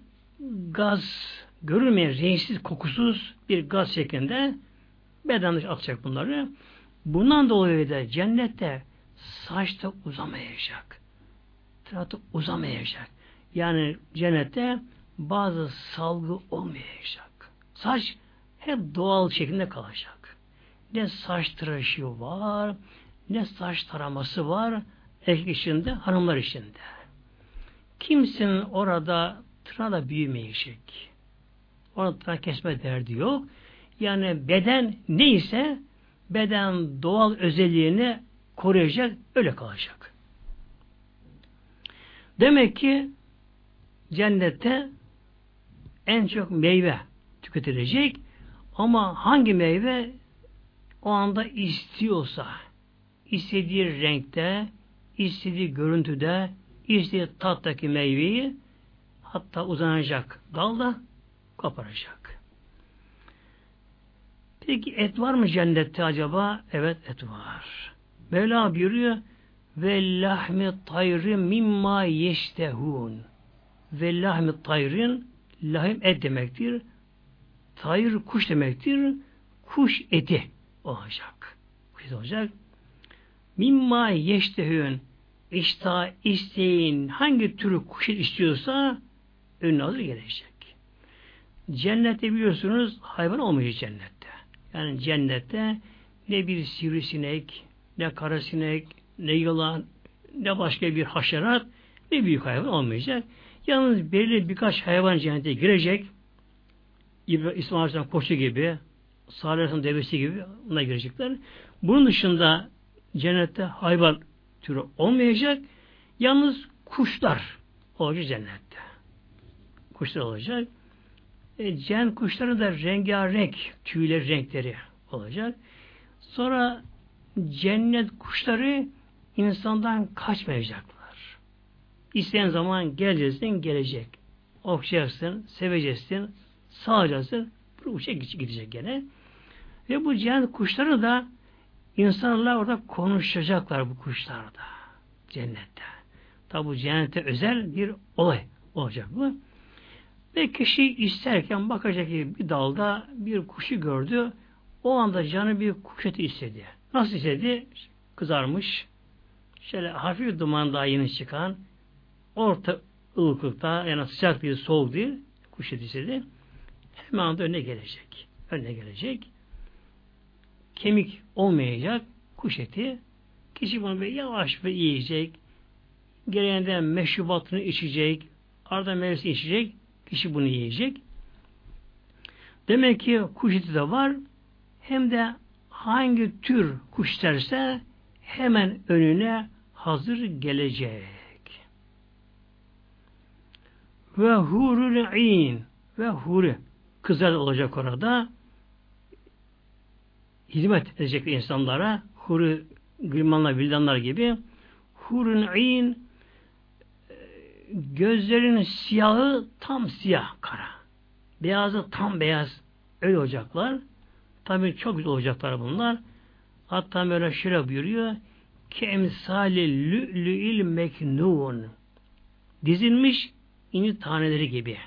Speaker 1: gaz görülmeyen, renksiz, kokusuz bir gaz şeklinde beden dışı atacak bunları. Bundan dolayı da cennette saç da uzamayacak. Tırnakta uzamayacak. Yani cennette bazı salgı olmayacak. Saç hep doğal şeklinde kalacak. Ne saç tıraşı var, ne saç taraması var, erkek içinde, hanımlar içinde. Kimsenin orada tırnağı da büyümeyecek. Orada tırnak kesme derdi yok. Yani beden neyse beden doğal özelliğini koruyacak, öyle kalacak. Demek ki cennette en çok meyve tüketilecek ama hangi meyve o anda istiyorsa istediği renkte, istediği görüntüde, istediği tattaki meyveyi hatta uzanacak dalda koparacak. Peki et var mı cennette acaba? Evet et var. Mevla buyuruyor ve lahmi tayri mimma yeştehun ve lahmi tayrin lahim et demektir. Tayr kuş demektir. Kuş eti olacak. Kuş olacak. Mimma yeştehün işte isteyin hangi türü kuş istiyorsa önüne alır gelecek. Cennette biliyorsunuz hayvan olmayacak cennette. Yani cennette ne bir sivrisinek, ne karasinek, ne yılan, ne başka bir haşerat, ne büyük hayvan olmayacak. Yalnız belli birkaç hayvan cennete girecek. İsmail Aleyhisselam koçu gibi, Salih Aleyhisselam devesi gibi ona girecekler. Bunun dışında cennette hayvan türü olmayacak. Yalnız kuşlar olacak cennette. Kuşlar olacak. E, cennet kuşları da rengarenk tüyleri renkleri olacak. Sonra cennet kuşları insandan kaçmayacaklar. İsteyen zaman geleceksin, gelecek. Okşayacaksın, seveceksin, sağacaksın, uçak gidecek gene. Ve bu cennet kuşları da insanlar orada konuşacaklar bu kuşlarda. Cennette. Tabi bu cennette özel bir olay olacak bu. Ve kişi isterken bakacak ki bir dalda bir kuşu gördü. O anda canı bir kuş eti istedi. Nasıl istedi? Kızarmış. Şöyle hafif duman daha yeni çıkan orta ılıklıkta yani sıcak değil, soğuk değil kuş eti istedi. Hemen anda önüne gelecek. Önüne gelecek. Kemik olmayacak kuş eti. Kişi bunu böyle yavaş ve yiyecek. Gereğinden meşrubatını içecek. Arada meyvesi içecek. Kişi bunu yiyecek. Demek ki kuş eti de var. Hem de hangi tür kuş isterse hemen önüne hazır gelecek. Ve hurul in ve huri kızlar olacak orada hizmet edecek insanlara huri gülmanlar, bildanlar gibi hurun in gözlerinin siyahı tam siyah kara. Beyazı tam beyaz. Öyle olacaklar. Tabii çok güzel olacaklar bunlar. Hatta böyle şöyle buyuruyor. Ki emsali lü'lü'il meknun. Dizilmiş inci taneleri gibi.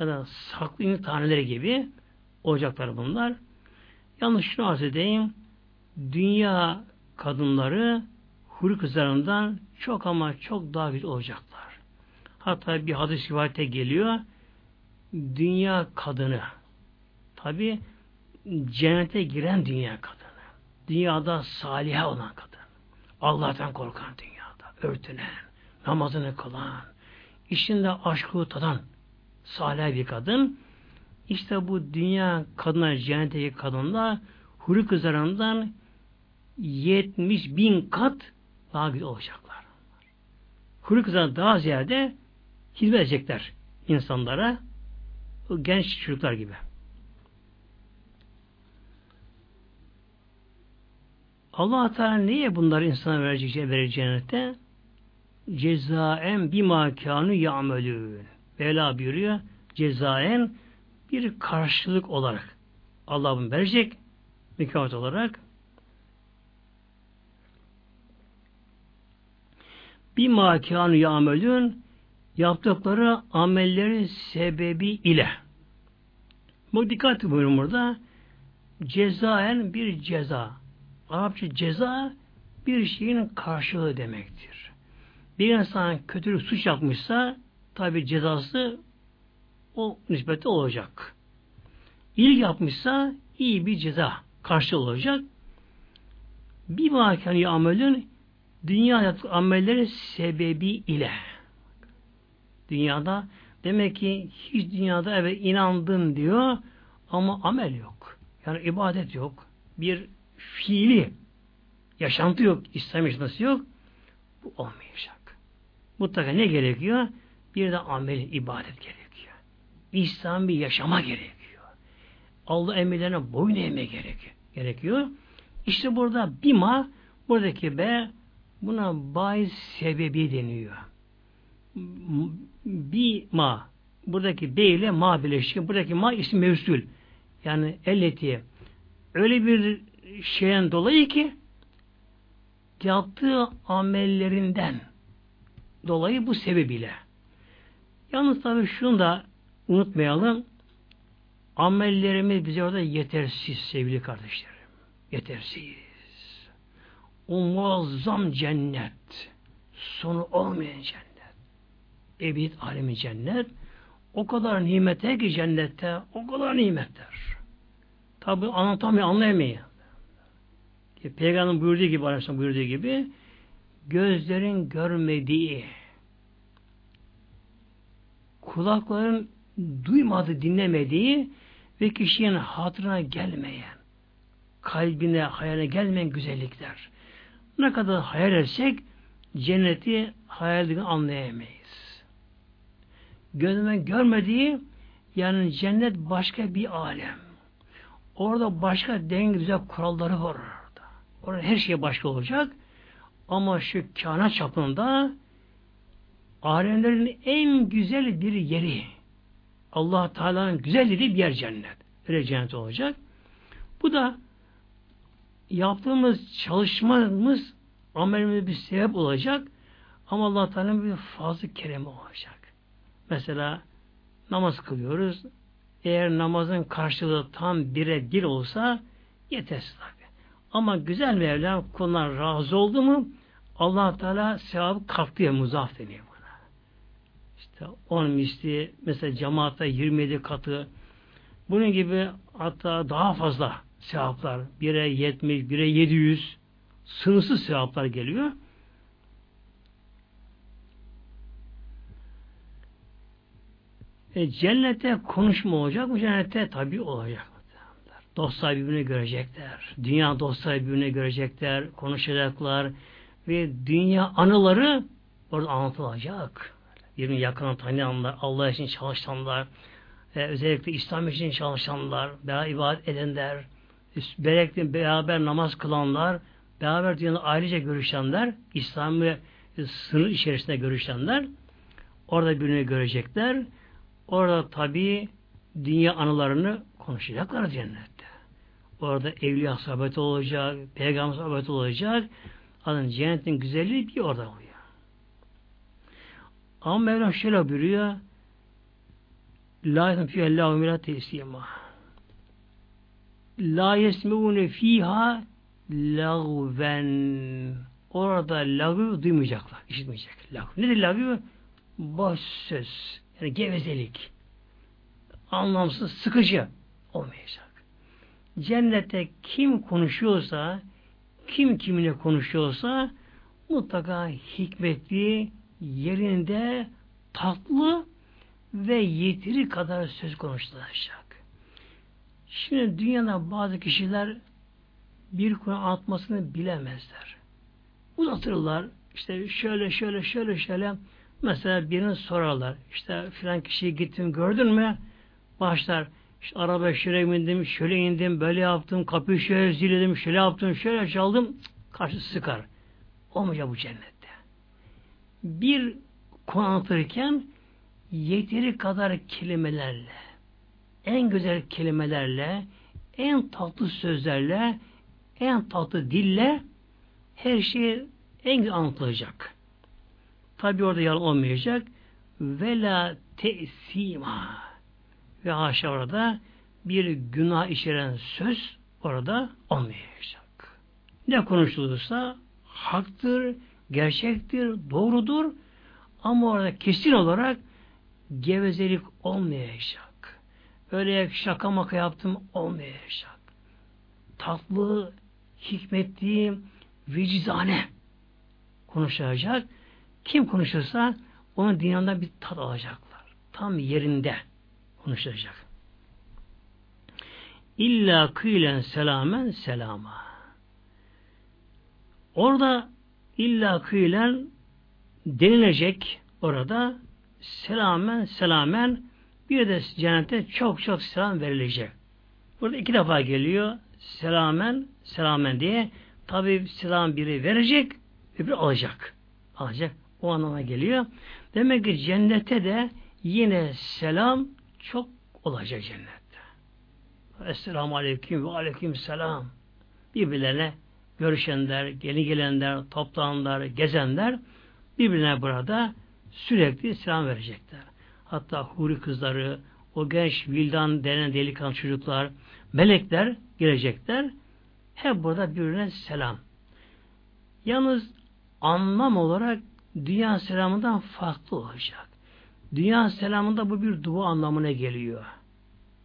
Speaker 1: Ya da saklı inci taneleri gibi olacaklar bunlar. Yalnız şunu arz edeyim. Dünya kadınları huri kızlarından çok ama çok daha güzel olacaklar. Hatta bir hadis rivayete geliyor. Dünya kadını. Tabi cennete giren dünya kadını. Dünyada salih olan kadın. Allah'tan korkan dünyada. Örtünen, namazını kılan, işinde aşkı tadan salih bir kadın. İşte bu dünya kadına, cennetteki kadınlar huri kızlarından 70 bin kat daha güzel olacaklar. Huri kızlar daha ziyade hizmet edecekler insanlara. O genç çocuklar gibi. Allah Teala niye bunları insana verecek, verecek cennette? Cezaen bima kânü ya'melûn. Bela buyuruyor. Cezaen bir karşılık olarak Allah bunu verecek mükafat olarak bir makânü yâmelün yaptıkları amelleri sebebi ile bu dikkat buyurun burada cezaen bir ceza Arapça ceza bir şeyin karşılığı demektir. Bir insan kötülük suç yapmışsa tabi cezası o nispette olacak. İlk yapmışsa iyi bir ceza karşı olacak. Bir makani amelin dünya yaptığı amelleri sebebi ile dünyada demek ki hiç dünyada evet inandın diyor ama amel yok. Yani ibadet yok. Bir fiili yaşantı yok. İslam yaşantısı yok. Bu olmayacak. Mutlaka ne gerekiyor? Bir de amel, ibadet gerekiyor. İslam bir yaşama gerekiyor. Allah emirlerine boyun eğme gerekiyor. gerekiyor. İşte burada bima, buradaki be buna bay sebebi deniyor. Bima, buradaki be ile ma birleşiyor. Buradaki ma isim mevsul. Yani elleti. Öyle bir şeyden dolayı ki yaptığı amellerinden dolayı bu sebebiyle. Yalnız tabi şunu da unutmayalım. Amellerimiz bize orada yetersiz sevgili kardeşlerim. Yetersiz. O muazzam cennet. Sonu olmayan cennet. Ebed alemi cennet. O kadar nimete ki cennette o kadar nimetler. Tabi anlatamıyor, anlayamayız. Peygamber buyurduğu gibi, Aleyhisselam buyurduğu gibi gözlerin görmediği kulakların duymadığı, dinlemediği ve kişinin hatırına gelmeyen, kalbine, hayaline gelmeyen güzellikler. Ne kadar hayal etsek cenneti hayal anlayamayız. Gözünden görmediği yani cennet başka bir alem. Orada başka denge güzel kuralları var orada. Orada her şey başka olacak. Ama şu kana çapında alemlerin en güzel bir yeri allah Teala'nın güzel dediği bir yer cennet. Öyle cennet olacak. Bu da yaptığımız çalışmamız amelimize bir sebep olacak ama allah Teala'nın bir fazla keremi olacak. Mesela namaz kılıyoruz. Eğer namazın karşılığı tam bire bir olsa yetersiz tabi. Ama güzel Mevlam kullar razı oldu mu allah Teala sevabı kalktı muzaf deniyor. 10 misli mesela cemaatta 27 katı bunun gibi hatta daha fazla sevaplar 1'e 70, 1'e 700 sınırsız sevaplar geliyor. E, cennette konuşma olacak mı? Cennette tabi olacak. Dostlar birbirini görecekler. Dünya dostlar birbirini görecekler. Konuşacaklar. Ve dünya anıları orada anlatılacak birbirini yakından tanıyanlar, Allah için çalışanlar, ve özellikle İslam için çalışanlar, beraber ibadet edenler, beraber, beraber namaz kılanlar, beraber dünyada ailece görüşenler, İslam'ı sınır içerisinde görüşenler, orada birini görecekler. Orada tabi dünya anılarını konuşacaklar cennette. Orada evliya sohbeti olacak, peygamber sohbeti olacak. Adın cennetin güzelliği bir orada oluyor. Ama Mevlam şöyle buyuruyor La yetim fiyellahu milat teslima La yesmeune fiha lagven Orada lagı duymayacaklar, işitmeyecek. Lag. Nedir lagı? Boş söz. Yani gevezelik. Anlamsız, sıkıcı olmayacak. Cennette kim konuşuyorsa, kim kimine konuşuyorsa mutlaka hikmetli, yerinde tatlı ve yeteri kadar söz konuşulacak. Şimdi dünyada bazı kişiler bir Kur'an atmasını bilemezler. Uzatırlar. İşte şöyle şöyle şöyle şöyle mesela birini sorarlar. İşte filan kişiyi gittim gördün mü? Başlar. İşte araba şöyle indim, şöyle indim, böyle yaptım, kapıyı şöyle ziledim, şöyle yaptım, şöyle çaldım. Karşı sıkar. Olmayacak bu cennette. Bir konu anlatırken yeteri kadar kelimelerle, en güzel kelimelerle, en tatlı sözlerle, en tatlı dille her şey en güzel anlatılacak. Tabi orada yalan olmayacak. Vela tesima. Ve haşa orada bir günah içeren söz orada olmayacak. Ne konuşulursa haktır, gerçektir, doğrudur ama orada kesin olarak gevezelik olmayacak. Öyle şaka maka yaptım olmayacak. Tatlı, hikmetli, vicdane konuşacak. Kim konuşursa onun dünyadan bir tat alacaklar. Tam yerinde konuşacak. İlla kıylen selamen selama. Orada illa kıylen denilecek orada selamen selamen bir de cennete çok çok selam verilecek. Burada iki defa geliyor. Selamen selamen diye tabi selam biri verecek öbürü alacak. Alacak. O anlama geliyor. Demek ki cennete de yine selam çok olacak cennette. Esselamu Aleyküm ve Aleyküm Selam. Birbirlerine görüşenler, yeni gelenler, toplananlar, gezenler birbirine burada sürekli selam verecekler. Hatta huri kızları, o genç vildan denen delikanlı çocuklar, melekler gelecekler. Hep burada birbirine selam. Yalnız anlam olarak dünya selamından farklı olacak. Dünya selamında bu bir dua anlamına geliyor.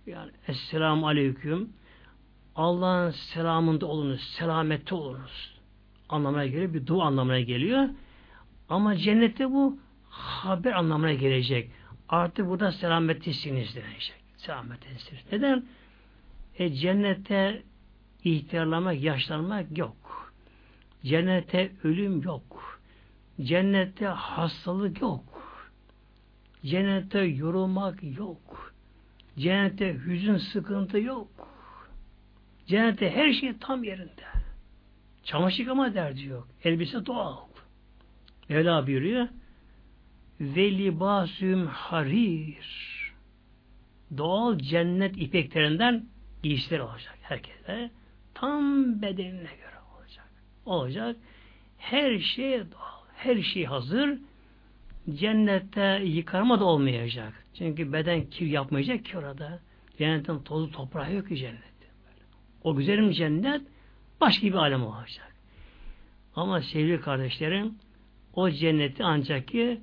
Speaker 1: Yani Esselamu Aleyküm Allah'ın selamında olunuz, selamette olunuz anlamına geliyor. Bir dua anlamına geliyor. Ama cennette bu haber anlamına gelecek. Artık burada selametlisiniz denecek. Selametlisiniz. Neden? E, cennette ihtiyarlamak, yaşlanmak yok. Cennette ölüm yok. Cennette hastalık yok. Cennette yorulmak yok. Cennette hüzün sıkıntı yok. Cennette her şey tam yerinde. Çamaşır yıkama derdi yok. Elbise doğal. Mevla buyuruyor. Ve libasüm harir. Doğal cennet ipeklerinden giysiler olacak herkese. Tam bedenine göre olacak. Olacak. Her şey doğal. Her şey hazır. Cennette yıkarma da olmayacak. Çünkü beden kir yapmayacak ki orada. Cennetin tozu toprağı yok ki cennette. O güzelim cennet başka bir alem olacak. Ama sevgili kardeşlerim o cenneti ancak ki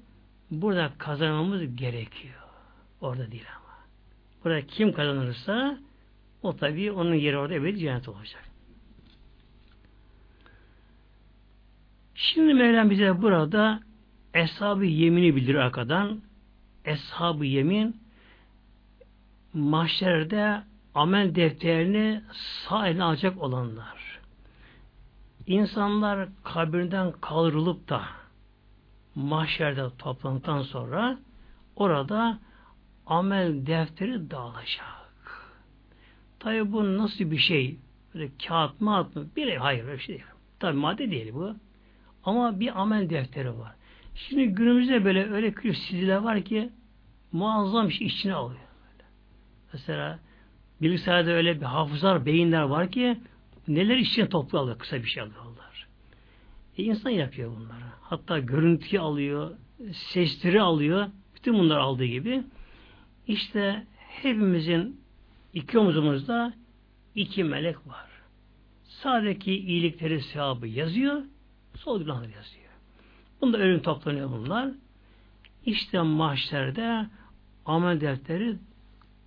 Speaker 1: burada kazanmamız gerekiyor. Orada değil ama. Burada kim kazanırsa o tabi onun yeri orada evet cennet olacak. Şimdi Mevlam bize burada Eshab-ı Yemin'i bilir arkadan. Eshab-ı Yemin mahşerde amel defterini sağ eline alacak olanlar. İnsanlar kabirden kaldırılıp da mahşerde toplantıdan sonra orada amel defteri dağılacak. Tabi bu nasıl bir şey? Böyle kağıt mı at mı? Bir hayır öyle şey değil. Tabi madde değil bu. Ama bir amel defteri var. Şimdi günümüzde böyle öyle küçük siziler var ki muazzam şey içine alıyor. Mesela bilgisayarda öyle bir hafızlar, beyinler var ki neler içine topluyorlar, kısa bir şey alıyorlar. E insan yapıyor bunları. Hatta görüntüyü alıyor, sesleri alıyor, bütün bunları aldığı gibi. İşte hepimizin iki omuzumuzda iki melek var. Sağdaki iyilikleri sevabı yazıyor, sol yazıyor. Bunda ölüm toplanıyor bunlar. İşte mahşerde amel defteri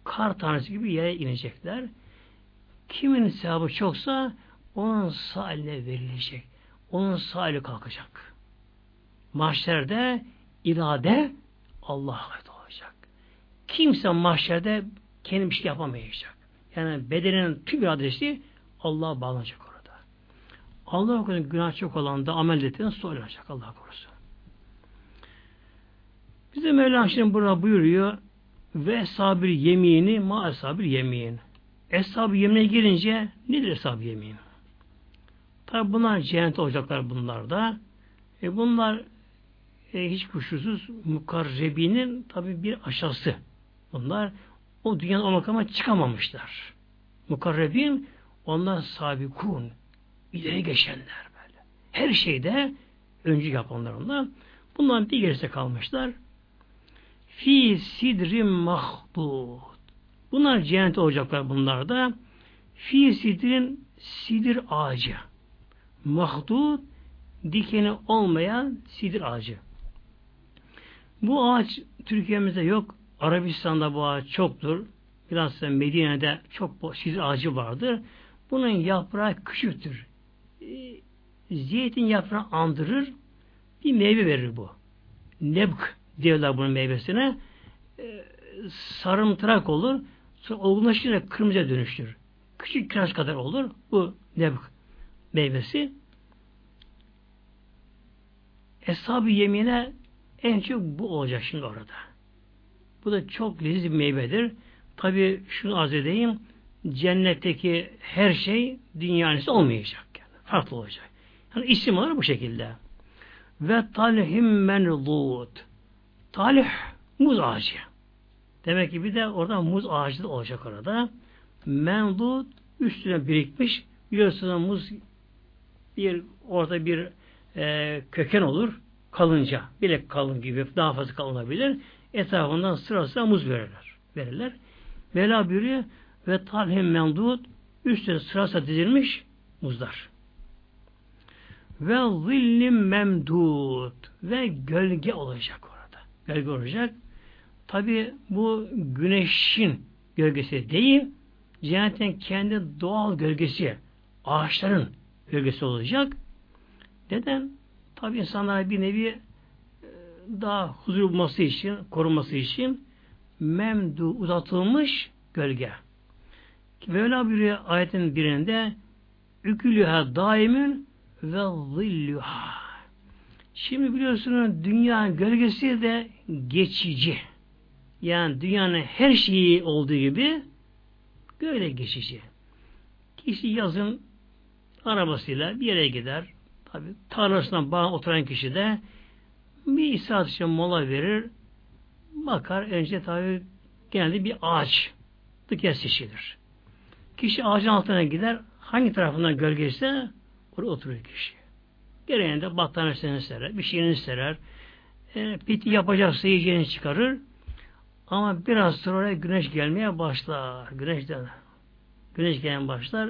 Speaker 1: kar tanesi gibi yere inecekler. Kimin sevabı çoksa onun sağ verilecek. Onun sağ kalkacak. Mahşerde irade Allah'a ait olacak. Kimse mahşerde kendi bir şey yapamayacak. Yani bedenin tüm iradesi Allah'a bağlanacak. Allah korusun günah çok olan da amel ettiğinden soyulacak Allah korusun. Bize Mevlam şimdi burada buyuruyor ve sabir yemini ma sabir yemin. Eshab-ı yemine girince nedir eshab-ı yemin? Tabi bunlar cennet olacaklar bunlar da. E bunlar e, hiç kuşkusuz mukarrebinin tabi bir aşağısı. Bunlar o dünyanın o makama çıkamamışlar. Mukarrebin onlar sabikun. İleri geçenler böyle. Her şeyde öncü yapanlar onlar. Bundan bir gerisi kalmışlar. Fi sidrim mahdud. Bunlar cennet olacaklar bunlar da. Fi sidrin sidir ağacı. Mahdud dikeni olmayan sidir ağacı. Bu ağaç Türkiye'mizde yok. Arabistan'da bu ağaç çoktur. Biraz Medine'de çok sidir ağacı vardır. Bunun yaprağı küçüktür. Ee, zeytin yaprağı andırır. Bir meyve verir bu. Nebk diyorlar bunun meyvesine. Ee, sarımtırak olur. Sonra olgunlaşınca kırmızıya dönüştür. Küçük kiraz kadar olur. Bu nebk meyvesi. Eshab-ı yemine en çok bu olacak şimdi orada. Bu da çok leziz bir meyvedir. Tabi şunu arz edeyim. Cennetteki her şey dünyanın olmayacak. Farklı olacak. Yani isim olarak bu şekilde. Ve talihim menlud. Talih muz ağacı. Demek ki bir de orada muz ağacı da olacak orada. Menlud üstüne birikmiş. Biliyorsunuz muz bir orada bir e, köken olur. Kalınca. Bilek kalın gibi daha fazla kalınabilir. Etrafından sırasıyla muz verirler. Verirler. Mevla buyuruyor ve talhim mendud üstüne sırasıyla dizilmiş muzlar. Ve zillim memdud ve gölge olacak orada. Gölge olacak. Tabi bu güneşin gölgesi değil, cennetin kendi doğal gölgesi, ağaçların gölgesi olacak. Neden? Tabi insanlara bir nevi e, daha huzur bulması için, korunması için memdu uzatılmış gölge. Mevla buyuruyor ayetin birinde ükülüha daimin ve zilluha. Şimdi biliyorsunuz dünyanın gölgesi de geçici. Yani dünyanın her şeyi olduğu gibi böyle geçici. Kişi yazın arabasıyla bir yere gider. Tabi tarlasına bağ oturan kişi de bir saat için mola verir. Bakar önce tabi genelde bir ağaç dık seçilir. Kişi ağacın altına gider. Hangi tarafından gölgeyse oraya oturuyor kişi. Gereğinde battaniyesini serer, bir şeyini serer. E, piti yapacaksa yiyeceğini çıkarır. Ama biraz sonra güneş gelmeye başlar. Güneşten güneş gelmeye başlar.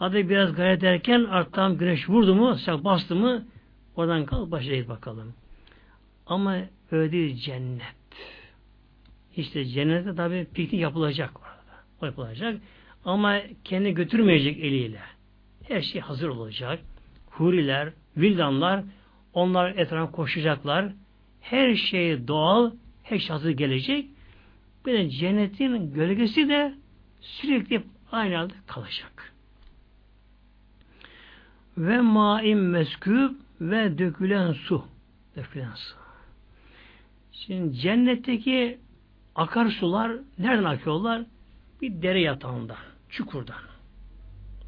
Speaker 1: Adı biraz gayret ederken artık güneş vurdu mu, sıcak bastı mı oradan kalk başlayız bakalım. Ama öyle değil cennet. İşte cennette tabi piknik yapılacak orada. O yapılacak. Ama kendi götürmeyecek eliyle. Her şey hazır olacak. Huriler, vildanlar onlar etrafına koşacaklar. Her şey doğal, her şey hazır gelecek. De cennetin gölgesi de sürekli aynı halde kalacak. Ve maim meskûb ve dökülen su. Dökülen su. Şimdi cennetteki akarsular nereden akıyorlar? Bir dere yatağından, çukurdan.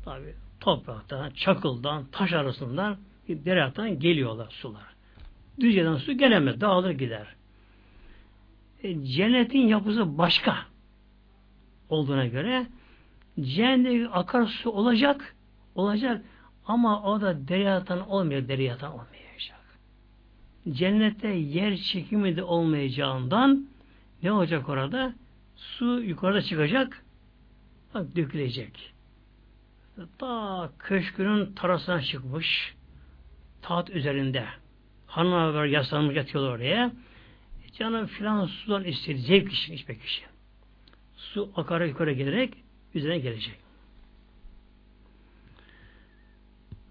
Speaker 1: Tabi topraktan, çakıldan, taş arasından bir dere yatağından geliyorlar sular. Düz yerden su gelemez, dağılır gider. E, cennetin yapısı başka olduğuna göre cennette akarsu olacak, olacak ama o da dere yatan olmuyor, dere yatan olmayacak. Cennette yer çekimi de olmayacağından ne olacak orada? Su yukarıda çıkacak, bak dökülecek. Ta köşkünün tarasına çıkmış, taht üzerinde. Hanımlar yaslanmış yatıyorlar oraya. E canım filan sudan istedi, zevk için içmek için. Su akara yukarı gelerek üzerine gelecek.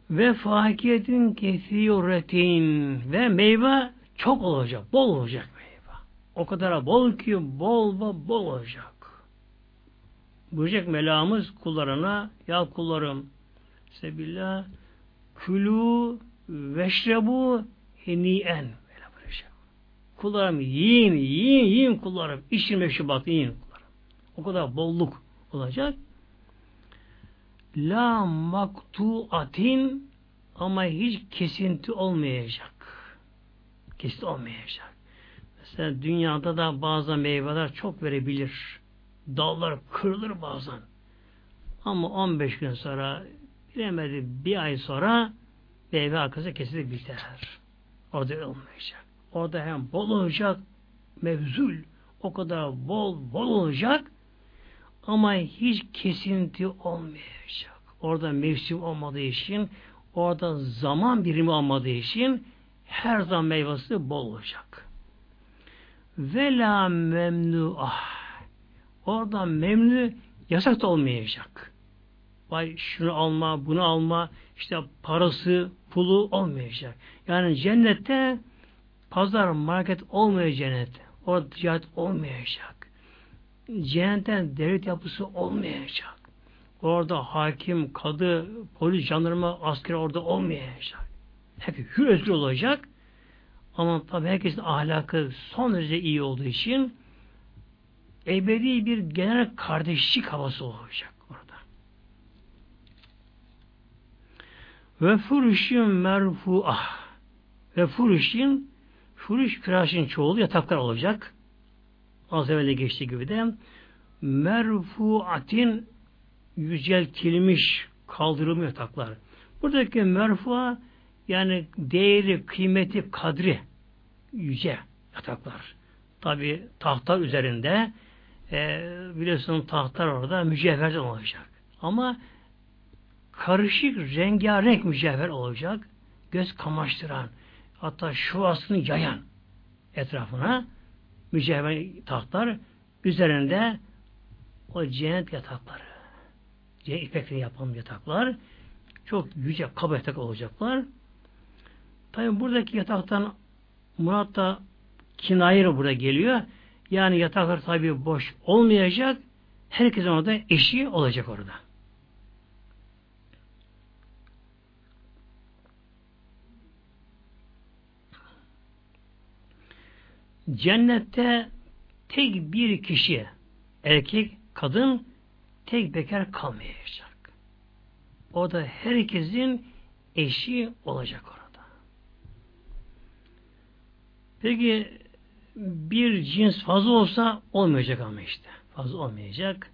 Speaker 1: Ve fakiyetin kesiyoretin ve meyve çok olacak, bol olacak meyve. O kadar bol ki bol bol, bol olacak. Buyuracak melamız kullarına ya kullarım sebillah Külü veşrebu heniyen. Böyle şey. Kullarım yiyin, yiyin, yiyin kullarım. İşin meşrubatı yiyin kullarım. O kadar bolluk olacak. La maktuatin ama hiç kesinti olmayacak. Kesinti olmayacak. Mesela dünyada da bazı meyveler çok verebilir. Dallar kırılır bazen. Ama 15 gün sonra bilemedi bir ay sonra meyve arkası kesilip biter. Orada olmayacak. Orada hem bol olacak mevzul o kadar bol bol olacak ama hiç kesinti olmayacak. Orada mevsim olmadığı için orada zaman birimi olmadığı için her zaman meyvesi bol olacak. Ve la memnuah orada memnu yasak da olmayacak. Vay şunu alma, bunu alma, işte parası, pulu olmayacak. Yani cennette pazar, market olmayacak cennette. Orada ticaret olmayacak. Cennetten devlet yapısı olmayacak. Orada hakim, kadı, polis, jandarma, asker orada olmayacak. Herkes hür özgür olacak. Ama tabi herkesin ahlakı son derece iyi olduğu için ebedi bir genel kardeşlik havası olacak orada. Ve furuşun merfuah ve furuşun furuş firasın çoğulu yataklar olacak. Az evvel geçtiği gibi de merfuatin yüceltilmiş kaldırılmış yataklar. Buradaki merfua yani değeri, kıymeti, kadri yüce yataklar. Tabi tahtlar üzerinde e, biliyorsun tahtlar orada mücevherden olacak. Ama karışık rengarenk mücevher olacak. Göz kamaştıran hatta şu aslını yayan etrafına mücevher tahtlar üzerinde o cennet yatakları cennet ipekle yapan yataklar çok yüce kaba yatak olacaklar. Tabi buradaki yataktan Murat da kinayır burada geliyor. Yani yataklar tabi boş olmayacak. Herkesin orada eşi olacak orada. Cennette tek bir kişi erkek, kadın tek bekar kalmayacak. O da herkesin eşi olacak orada. Peki bir cins fazla olsa olmayacak ama işte. Fazla olmayacak.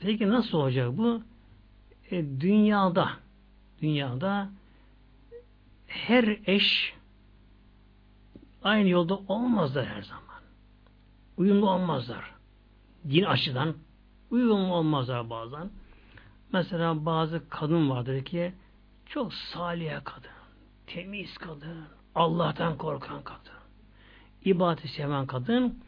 Speaker 1: Peki nasıl olacak bu? E, dünyada dünyada her eş aynı yolda olmazlar her zaman. Uyumlu olmazlar. Din açıdan uyumlu olmazlar bazen. Mesela bazı kadın vardır ki çok salih kadın, temiz kadın, Allah'tan korkan kadın, ibadeti seven kadın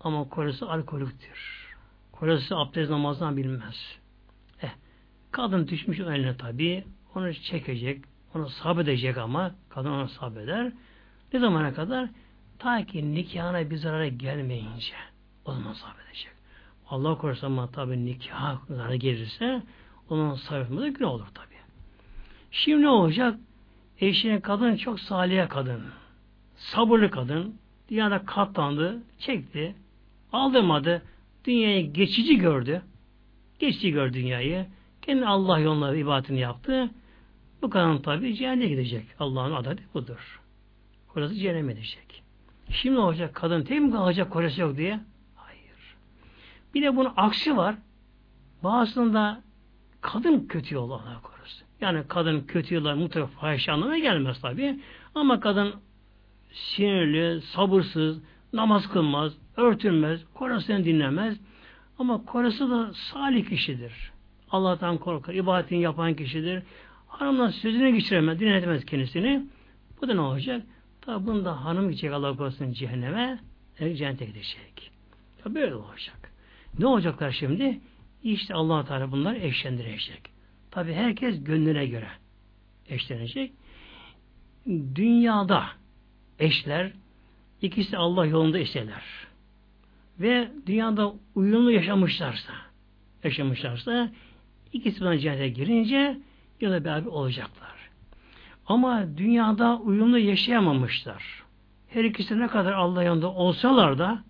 Speaker 1: ama kolesi alkoliktir. Kolesi abdest namazdan bilmez. Eh, kadın düşmüş eline tabi, onu çekecek, onu sabredecek ama kadın onu sabreder. Ne zamana kadar? Ta ki nikahına bir zarara gelmeyince o zaman sabredecek. Allah korusun ama tabi nikah zarara gelirse onun sabretmesi gün olur tabi. Şimdi ne olacak? Eşinin kadın çok salih kadın. Sabırlı kadın. Dünyada katlandı, çekti, aldırmadı. Dünyayı geçici gördü. Geçici gördü dünyayı. Kendi Allah yolunda ibadetini yaptı. Bu kadın tabi cehenneme gidecek. Allah'ın adeti budur. Kocası cehenneme gidecek. Şimdi olacak kadın tek mi kalacak kocası yok diye? Hayır. Bir de bunun aksi var. Bazısında kadın kötü yol Allah korusun. Yani kadın kötü yola mutlaka fahişe anlamına gelmez tabi. Ama kadın sinirli, sabırsız, namaz kılmaz, örtülmez, korasını dinlemez. Ama korası da salih kişidir. Allah'tan korkar, ibadetini yapan kişidir. Hanımla sözüne geçiremez, dinletemez kendisini. Bu da ne olacak? Tabi bunda hanım gidecek Allah korusun cehenneme, er cennete gidecek. Ya böyle olacak. Ne olacaklar şimdi? İşte allah Teala bunlar eşlendirecek. Tabi herkes gönlüne göre eşlenecek. Dünyada eşler ikisi Allah yolunda eşler. Ve dünyada uyumlu yaşamışlarsa yaşamışlarsa ikisi buna cennete girince ya da beraber olacaklar. Ama dünyada uyumlu yaşayamamışlar. Her ikisi ne kadar Allah yanında olsalar da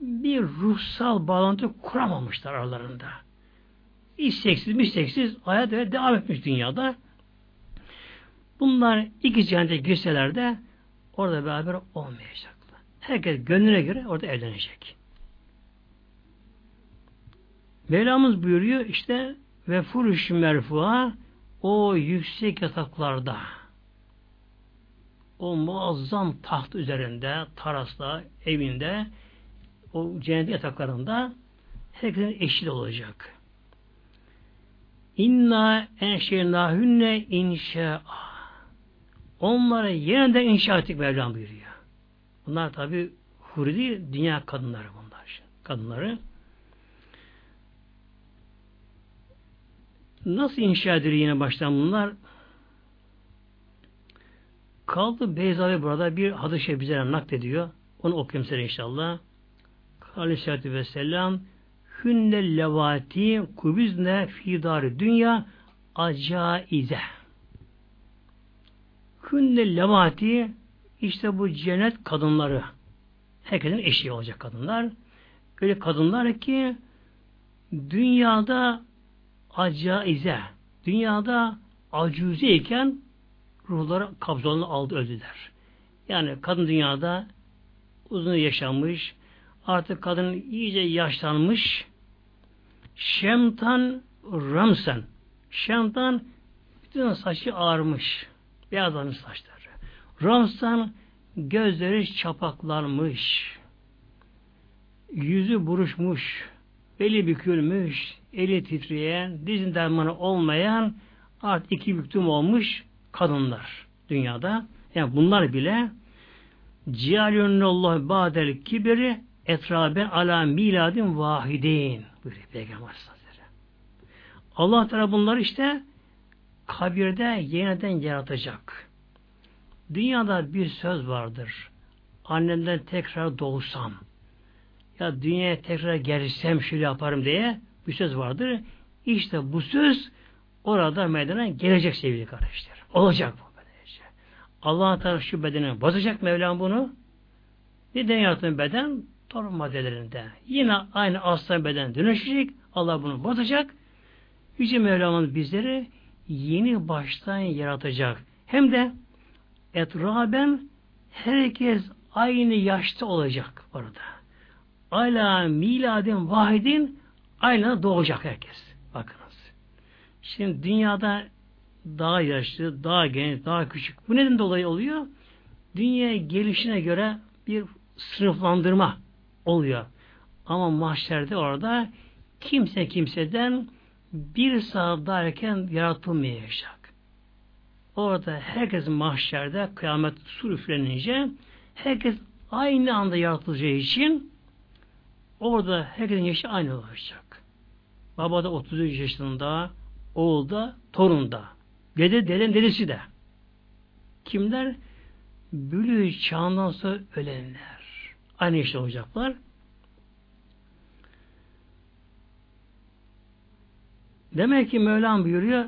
Speaker 1: bir ruhsal bağlantı kuramamışlar aralarında. İsteksiz, isteksiz hayat devam etmiş dünyada. Bunlar iki cennete girseler de orada beraber olmayacaklar. Herkes gönlüne göre orada evlenecek. Mevlamız buyuruyor işte ve furuş merfu'a o yüksek yataklarda o muazzam taht üzerinde, tarasla, evinde, o cennet yataklarında herkesin eşit olacak. İnna enşenahünne inşa. Onları yeniden inşa ettik Mevlam buyuruyor. Bunlar tabi huri değil, dünya kadınları bunlar. Kadınları. Nasıl inşa edilir yine baştan bunlar? Kaldı Beyzavi burada bir hadis-i bize naklediyor. Onu okuyayım size inşallah. Aleyhisselatü Vesselam Hünne levati kubizne fidari dünya acaize. Hünne levati işte bu cennet kadınları. Herkesin eşi olacak kadınlar. Öyle kadınlar ki dünyada acaize, dünyada acuzeyken ruhları kabzolunu aldı öldüler. Yani kadın dünyada uzun yaşamış, artık kadın iyice yaşlanmış, şemtan ramsen, şemtan bütün saçı ağarmış, beyazlamış saçları. Ramsan gözleri çapaklanmış, yüzü buruşmuş, beli bükülmüş, eli titreyen, dizin dermanı olmayan artık iki büktüm olmuş kadınlar dünyada. Yani bunlar bile Cihalünallah ba'del kibiri etraben ala miladin vahidin buyuruyor Peygamber Hazretleri. Allah Teala bunları işte kabirde yeniden yaratacak. Dünyada bir söz vardır. Annemden tekrar doğsam ya dünyaya tekrar gelsem şöyle yaparım diye bir söz vardır. İşte bu söz orada meydana gelecek sevgili kardeşler. Olacak bu böylece. Allah Teala şu bedeni bozacak Mevlam bunu. Neden yarattığın beden? Torun maddelerinde. Yine aynı aslan beden dönüşecek. Allah bunu bozacak. Yüce Mevlam'ın bizleri yeni baştan yaratacak. Hem de etraben herkes aynı yaşta olacak orada. Ala miladin vahidin aynı doğacak herkes. Bakınız. Şimdi dünyada daha yaşlı, daha genç, daha küçük. Bu neden dolayı oluyor? Dünya gelişine göre bir sınıflandırma oluyor. Ama mahşerde orada kimse kimseden bir saat daha yaratılmayacak. Orada herkes mahşerde kıyamet sur üflenince herkes aynı anda yaratılacağı için orada herkesin yaşı aynı olacak. Baba da 33 yaşında, oğul da, torun da. Dede, deden dedesi de. Kimler? Bülü çağından sonra ölenler. Aynı işte olacaklar. Demek ki Mevlam buyuruyor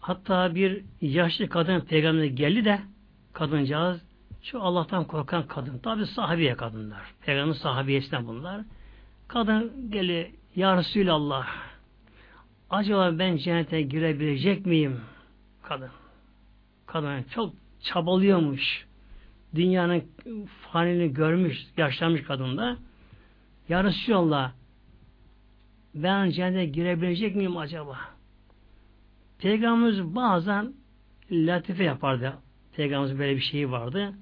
Speaker 1: hatta bir yaşlı kadın peygamberine geldi de kadıncağız şu Allah'tan korkan kadın. Tabi sahabiye kadınlar. Peygamber sahabiyesinden bunlar. Kadın geli Ya Resulallah acaba ben cennete girebilecek miyim? Kadın. Kadın çok çabalıyormuş. Dünyanın fanini görmüş, yaşlanmış kadında. Ya Resulallah ben cennete girebilecek miyim acaba? Peygamberimiz bazen latife yapardı. Peygamberimiz böyle bir şeyi vardı.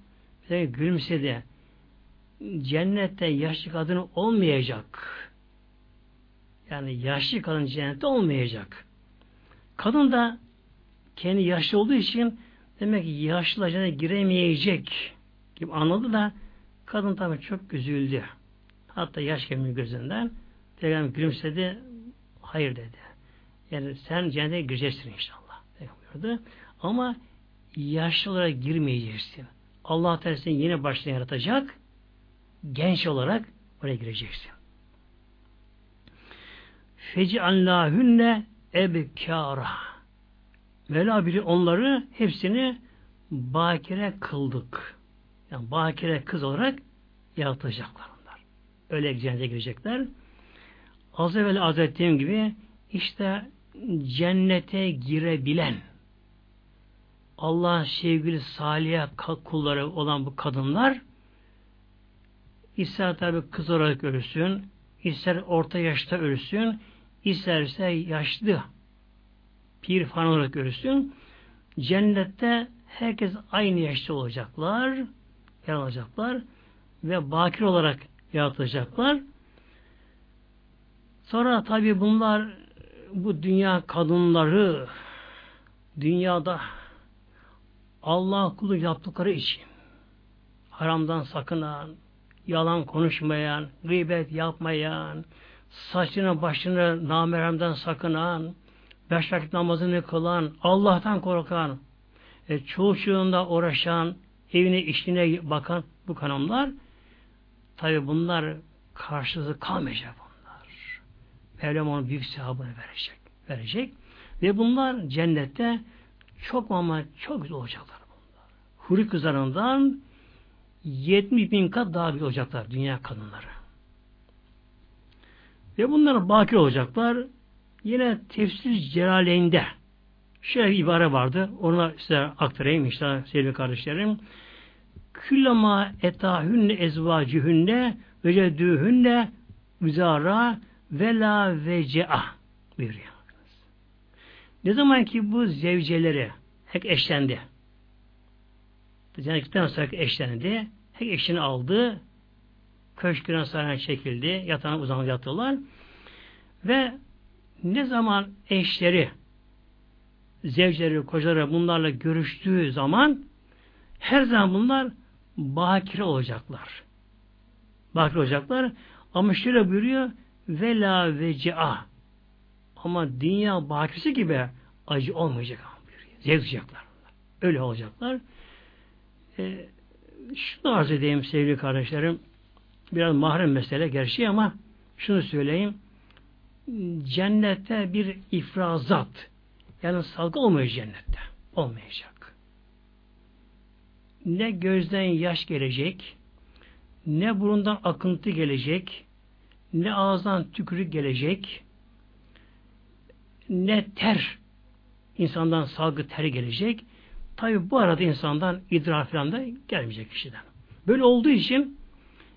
Speaker 1: Peygamber gülümsedi. Cennette yaşlı kadın olmayacak. Yani yaşlı kadın cennette olmayacak. Kadın da kendi yaşlı olduğu için demek ki yaşlı cennete giremeyecek gibi anladı da kadın tabii çok üzüldü. Hatta yaş gelmiyor gözünden. Peygamber gülümsedi. Hayır dedi. Yani sen cennete gireceksin inşallah. Peygamber Ama yaşlı olarak girmeyeceksin. Allah Teala seni yeni baştan yaratacak. Genç olarak oraya gireceksin. Feci anlahünne ebkâra. Mevla biri onları hepsini bakire kıldık. Yani bakire kız olarak yaratılacaklar onlar. Öyle cennete girecekler. Az evvel az ettiğim gibi işte cennete girebilen Allah sevgili salih kulları olan bu kadınlar ister tabi kız olarak ölsün, ister orta yaşta ölsün, isterse yaşlı pir falan olarak ölsün. Cennette herkes aynı yaşta olacaklar, yer alacaklar ve bakir olarak yaratılacaklar. Sonra tabi bunlar bu dünya kadınları dünyada Allah kulu yaptıkları için haramdan sakınan, yalan konuşmayan, gıybet yapmayan, saçını başını nameremden sakınan, beş vakit namazını kılan, Allah'tan korkan, e, çoğu uğraşan, evine işine bakan bu kanımlar tabi bunlar karşılığı kalmayacak. Mevlam onun büyük sevabını verecek. verecek. Ve bunlar cennette çok ama çok güzel olacaklar bunlar. Huri kızlarından 70 bin kat daha büyük olacaklar dünya kadınları. Ve bunlar bakir olacaklar. Yine tefsir Celaleyn'de şöyle bir ibare vardı. Onu size aktarayım işte sevgili kardeşlerim. Küllama etahünne ezvacühünne vecedühünne üzara ve la vece'a buyuruyor. Ne zaman ki bu zevceleri hek eşlendi. Cennetten sonra eşlendi. Hek eşini aldı. Köşküne sarayına çekildi. Yatağına uzanıp yattılar. Ve ne zaman eşleri zevceleri, kocaları bunlarla görüştüğü zaman her zaman bunlar bakire olacaklar. Bakire olacaklar. Ama şöyle buyuruyor vela veci'a ama dünya bakiresi gibi acı olmayacak. Zevk Öyle olacaklar. E, şunu arz edeyim sevgili kardeşlerim. Biraz mahrem mesele gerçi ama şunu söyleyeyim. Cennette bir ifrazat yani salgı olmayacak cennette. Olmayacak. Ne gözden yaş gelecek, ne burundan akıntı gelecek, ne ağızdan tükürük gelecek, ne ter insandan salgı ter gelecek. Tabi bu arada insandan idrar falan da gelmeyecek kişiden. Böyle olduğu için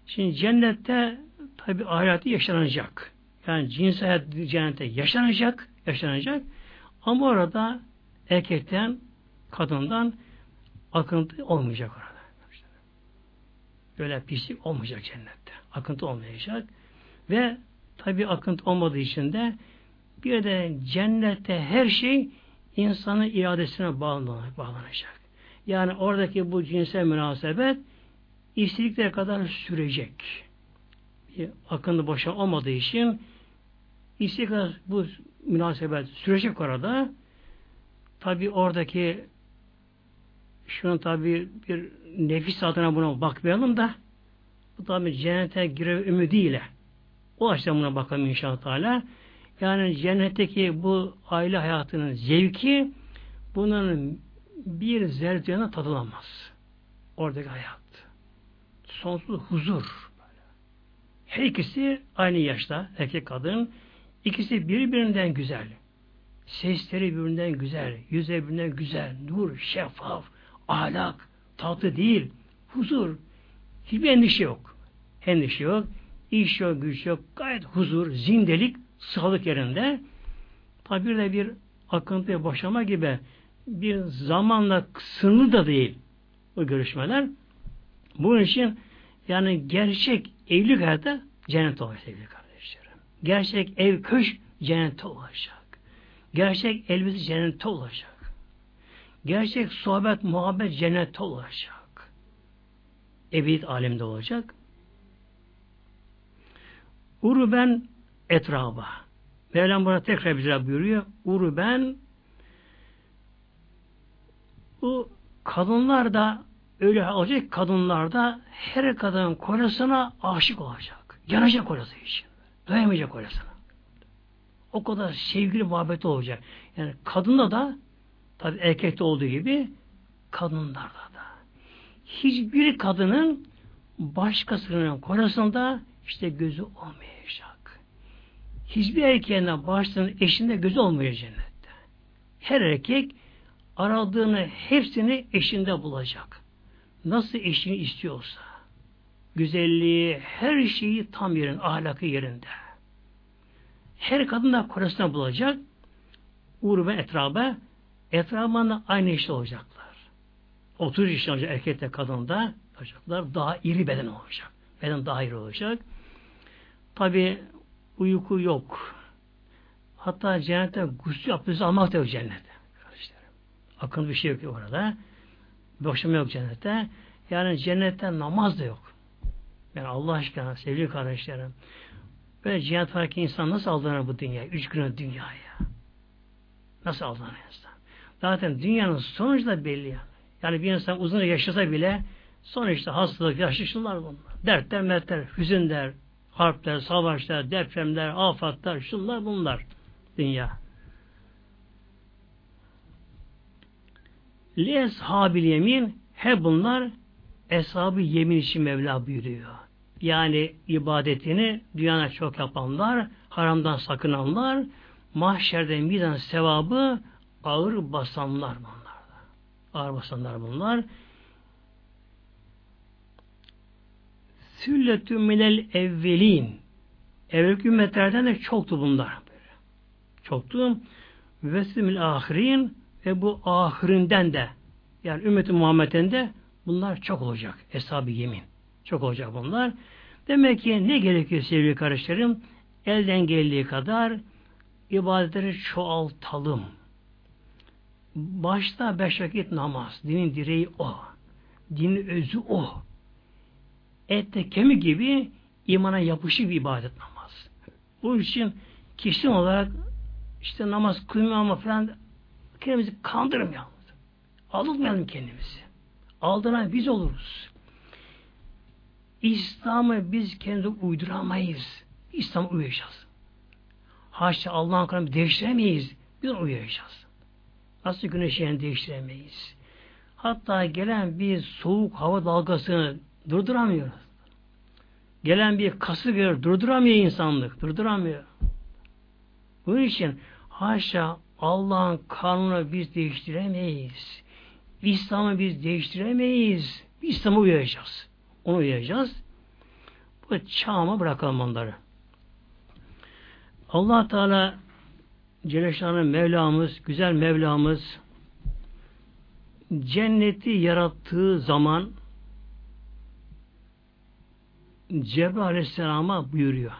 Speaker 1: şimdi cennette tabi hayatı yaşanacak. Yani cins hayat cennette yaşanacak, yaşanacak. Ama orada erkekten, kadından akıntı olmayacak orada. Böyle pislik olmayacak cennette. Akıntı olmayacak. Ve tabi akıntı olmadığı için de bir de cennette her şey insanın iradesine bağlanacak. Yani oradaki bu cinsel münasebet istedikleri kadar sürecek. Bir akıntı boşa olmadığı için istedikleri kadar bu münasebet sürecek orada. Tabi oradaki şunun tabi bir nefis adına buna bakmayalım da bu tabi cennete gire ümidiyle o açıdan buna bakalım inşallah. Yani cennetteki bu aile hayatının zevki bunun bir zerreyene tadılamaz. Oradaki hayat. Sonsuz huzur. Her ikisi aynı yaşta erkek kadın. İkisi birbirinden güzel. Sesleri birbirinden güzel. Yüzleri birbirinden güzel. Nur, şeffaf, ahlak, tatlı değil. Huzur. Hiçbir endişe yok. Endişe yok. İş yok, güç yok. Gayet huzur, zindelik, sağlık yerinde. Tabi de bir akıntı boşama gibi bir zamanla sınırlı da değil bu görüşmeler. Bunun için yani gerçek evlilik hayatı cennet olacak sevgili kardeşlerim. Gerçek ev köş cennette olacak. Gerçek elbise cennette olacak. Gerçek sohbet, muhabbet cennette olacak. Ebed alemde olacak. Uruben etraba. Mevlam burada tekrar bize buyuruyor. Uruben bu kadınlar da öyle olacak kadınlar da her kadın kocasına aşık olacak. Yanacak kocası için. Dayamayacak kocasına. O kadar sevgili muhabbeti olacak. Yani kadında da Tabi erkekte olduğu gibi kadınlarda da. Hiçbir kadının başkasının korasında işte gözü olmayacak. Hiçbir erkeğin başkasının eşinde gözü olmayacak cennette. Her erkek aradığını hepsini eşinde bulacak. Nasıl eşini istiyorsa. Güzelliği, her şeyi tam yerin, ahlakı yerinde. Her kadın da korasına bulacak. Uğur ve etrafı etrafında aynı işte olacaklar. 30 yaşında olacak erkekte kadında olacaklar. Daha iri beden olacak. Beden daha iri olacak. Tabi uyku yok. Hatta cennette gusül abdesti almak da yok cennette. Kardeşlerim. Akın bir şey yok orada. Boşama yok cennette. Yani cennette namaz da yok. Yani Allah aşkına sevgili kardeşlerim. Böyle cennet farkı insan nasıl aldanır bu dünyaya? Üç günün dünyaya. Nasıl aldanır insan? Zaten dünyanın sonucu da belli yani. Bir insan uzun yaşasa bile sonuçta hastalık, yaşlışınlar bunlar. Dertler, mertler, hüzünler, harpler, savaşlar, depremler, afatlar, şunlar bunlar. Dünya. Li eshabil yemin hep bunlar eshab yemin için Mevla buyuruyor. Yani ibadetini dünyada çok yapanlar, haramdan sakınanlar, mahşerde mizan sevabı ağır basanlar bunlar. Ağır basanlar bunlar. Sülletü minel evvelin. Evvelki ümmetlerden de çoktu bunlar. Çoktu. Vesimil ahirin ve bu ahirinden de yani ümmeti Muhammed'in de bunlar çok olacak. Eshab-ı yemin. Çok olacak bunlar. Demek ki ne gerekiyor sevgili kardeşlerim? Elden geldiği kadar ibadetleri çoğaltalım. Başta beş vakit namaz. Dinin direği o. Dinin özü o. Ette kemik gibi imana yapışık bir ibadet namaz. Bu için kişi olarak işte namaz kılmama falan kendimizi kandırmayalım. Aldatmayalım kendimizi. Aldıran biz oluruz. İslam'ı biz kendi uyduramayız. İslam'a uyuyacağız. Haşa Allah'ın kanunu değiştiremeyiz. Biz uyuyacağız. Nasıl güneşi yani değiştiremeyiz. Hatta gelen bir soğuk hava dalgasını durduramıyoruz. Gelen bir kasırga durduramıyor insanlık. Durduramıyor. Bunun için haşa Allah'ın kanunu biz değiştiremeyiz. İslam'ı biz değiştiremeyiz. İslam'a uyuyacağız. Onu uyuyacağız. Bu çağıma bırakalım onları. allah Teala Celle Mevlamız, güzel Mevlamız cenneti yarattığı zaman Cebrail Aleyhisselam'a buyuruyor.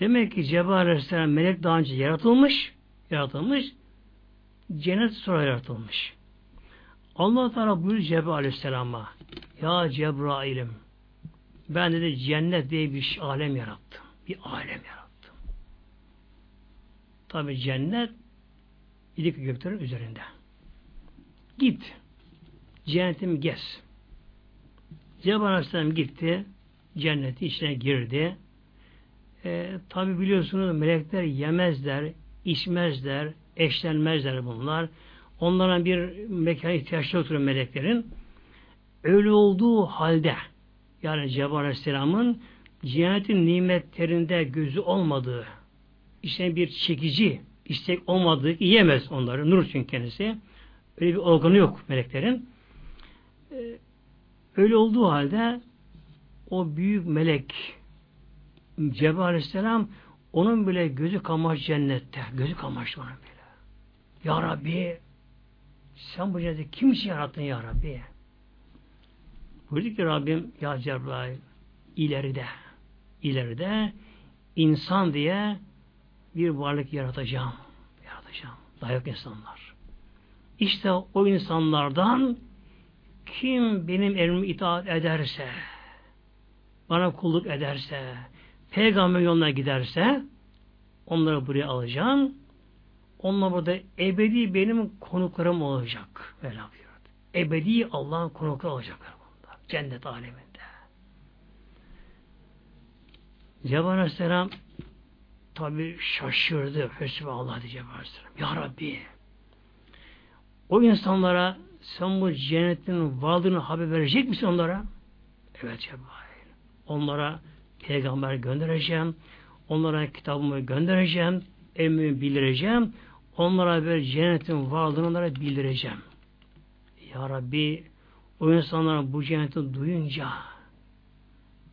Speaker 1: Demek ki Cebrail Aleyhisselam melek daha önce yaratılmış, yaratılmış, cennet sonra yaratılmış. Allah Teala buyuruyor Cebrail Aleyhisselam'a Ya Cebrail'im ben de cennet diye bir alem yarattım. Bir alem yarattım. Tabi cennet ilik göklerin üzerinde. Git. Cennetim gez. Cebrail Aleyhisselam gitti. Cenneti içine girdi. E, tabi biliyorsunuz melekler yemezler, içmezler, eşlenmezler bunlar. Onlara bir mekana ihtiyaçları oturuyor meleklerin. Öyle olduğu halde yani Cebrail Aleyhisselam'ın cennetin nimetlerinde gözü olmadığı, işte bir çekici istek olmadığı, yiyemez onları. Nur çünkü kendisi. Öyle bir organı yok meleklerin. Ee, öyle olduğu halde o büyük melek Cebrail Aleyhisselam onun bile gözü kamaş cennette. Gözü kamaş onun bile. Ya Rabbi sen bu cenneti kim için yarattın ya Rabbi? Buyurdu ki Rabbim ya Cebrail ileride ileride insan diye bir varlık yaratacağım. Yaratacağım. Yok insanlar. İşte o insanlardan kim benim emrimi itaat ederse bana kulluk ederse peygamber yoluna giderse onları buraya alacağım onlar burada ebedi benim konuklarım olacak. Böyle yapıyor. Ebedi Allah'ın konukları olacaklar bunlar. Cennet aleminde. Cebrail Aleyhisselam tabi şaşırdı. Allah diye Cebrail Aleyhisselam. Ya Rabbi o insanlara sen bu cennetin varlığını haber verecek misin onlara? Evet Cebrail. Onlara peygamber göndereceğim. Onlara kitabımı göndereceğim. Emrimi bildireceğim. Onlara bir cennetin varlığını onlara bildireceğim. Ya Rabbi o insanlar bu cenneti duyunca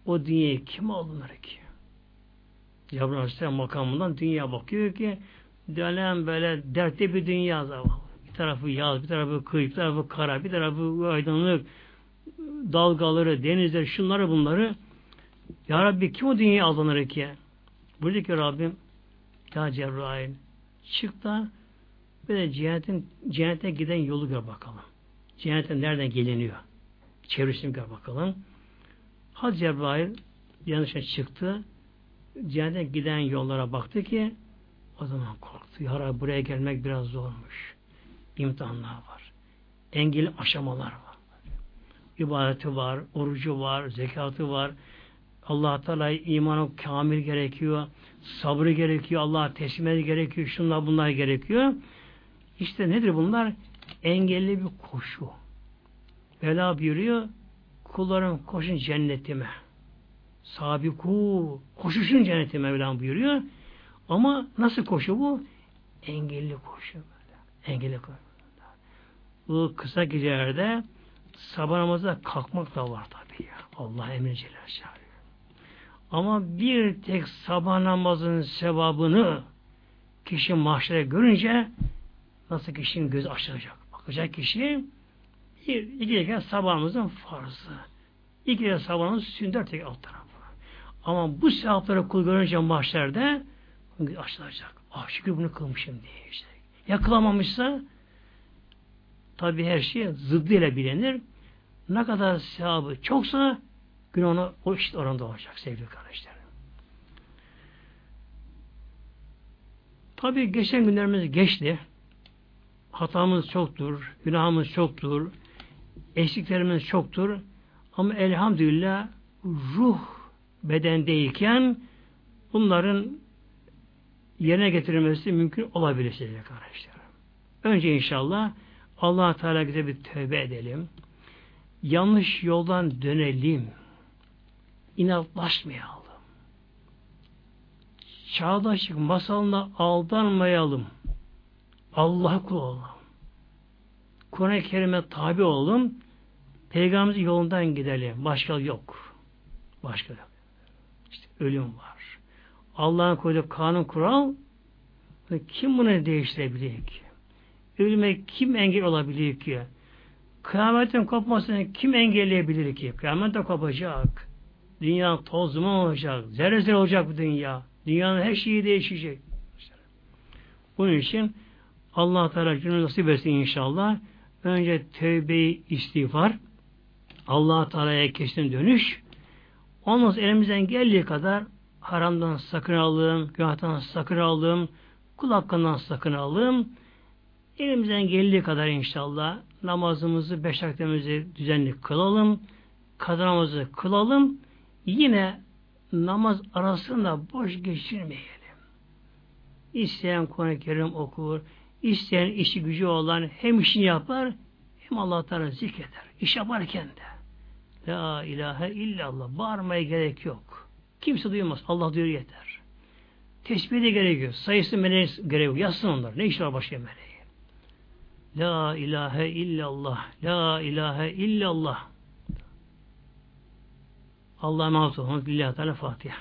Speaker 1: o dünyayı kim alınır ki? Cebrail Aleyhisselam makamından dünya bakıyor ki dönem böyle dertli bir dünya zavallı. Bir tarafı yaz, bir tarafı kıyı, bir tarafı kara, bir tarafı aydınlık, dalgaları, denizler, şunları bunları. Ya Rabbi kim o dünyayı aldanır ki? Buradaki Rabbim ya Cebrail çık da böyle cennetin, cennete giden yolu gör bakalım. Cennete nereden geliniyor? Çevresini gör bakalım. Hadi Cebrail yanlışa çıktı. Cennete giden yollara baktı ki o zaman korktu. Ya Rabbi buraya gelmek biraz zormuş. İmtihanlar var. Engel aşamalar var. İbadeti var, orucu var, zekatı var. Allah Teala imanı kamil gerekiyor. Sabrı gerekiyor. Allah'a teslim gerekiyor. Şunlar bunlar gerekiyor. İşte nedir bunlar? Engelli bir koşu. Vela buyuruyor. Kullarım koşun cennetime. Sabiku. Koşuşun cennetime Mevlam buyuruyor. Ama nasıl koşu bu? Engelli koşu. Engelli koşu. Bu kısa gecelerde sabah namazda kalkmak da var tabii ya. Allah emri Celal Ama bir tek sabah namazının sevabını kişi mahşere görünce nasıl kişinin gözü açılacak. Bakacak kişi bir, iki kere sabahımızın farzı. İki kere sabahımız sünder tek alt tarafı. Ama bu sevapları kul görünce mahşerde açılacak. Ah şükür bunu kılmışım diye işte. Ya kılamamışsa tabi her şey zıddıyla bilinir. Ne kadar sevabı çoksa gün ona o eşit oranda olacak sevgili kardeşlerim. Tabi geçen günlerimiz geçti. Hatamız çoktur, günahımız çoktur, eksiklerimiz çoktur. Ama elhamdülillah ruh bedendeyken bunların yerine getirilmesi mümkün olabilir sevgili kardeşlerim. Önce inşallah allah Teala bize bir tövbe edelim. Yanlış yoldan dönelim. İnatlaşmayalım. Çağdaşlık masalına aldanmayalım. Allah'a kul olalım. Kur'an-ı Kerim'e tabi olalım. Peygamberimizin yolundan gidelim. Başka yok. Başka yok. İşte ölüm var. Allah'ın koyduğu kanun kural kim bunu değiştirebilir ki? Ölüme kim engel olabilir ki? Kıyametin kopmasını kim engelleyebilir ki? Kıyamet de kopacak. Dünya toz duman olacak. Zerre zerre olacak bu dünya. Dünyanın her şeyi değişecek. Bunun için Allah Teala cümle nasip etsin inşallah. Önce tövbe istiğfar, Allah Teala'ya kesin dönüş. Ondan elimizden geldiği kadar haramdan sakın alım, günahtan sakın alım, kul hakkından sakın alım. Elimizden geldiği kadar inşallah namazımızı, beş vakitimizi düzenli kılalım, kazanımızı kılalım. Yine namaz arasında boş geçirmeyelim. İsteyen Kur'an-ı Kerim okur, isteyen işi gücü olan hem işini yapar hem Allah Teala zikreder. İş yaparken de. La ilahe illallah. Bağırmaya gerek yok. Kimse duymaz. Allah duyuyor yeter. Tesbih de gerekiyor. Sayısı meleğe gerek yok. Yazsın onlar. Ne iş var başka meleği? La ilahe illallah. La ilahe illallah. Allah'a emanet olun. Lillahi Teala Fatiha.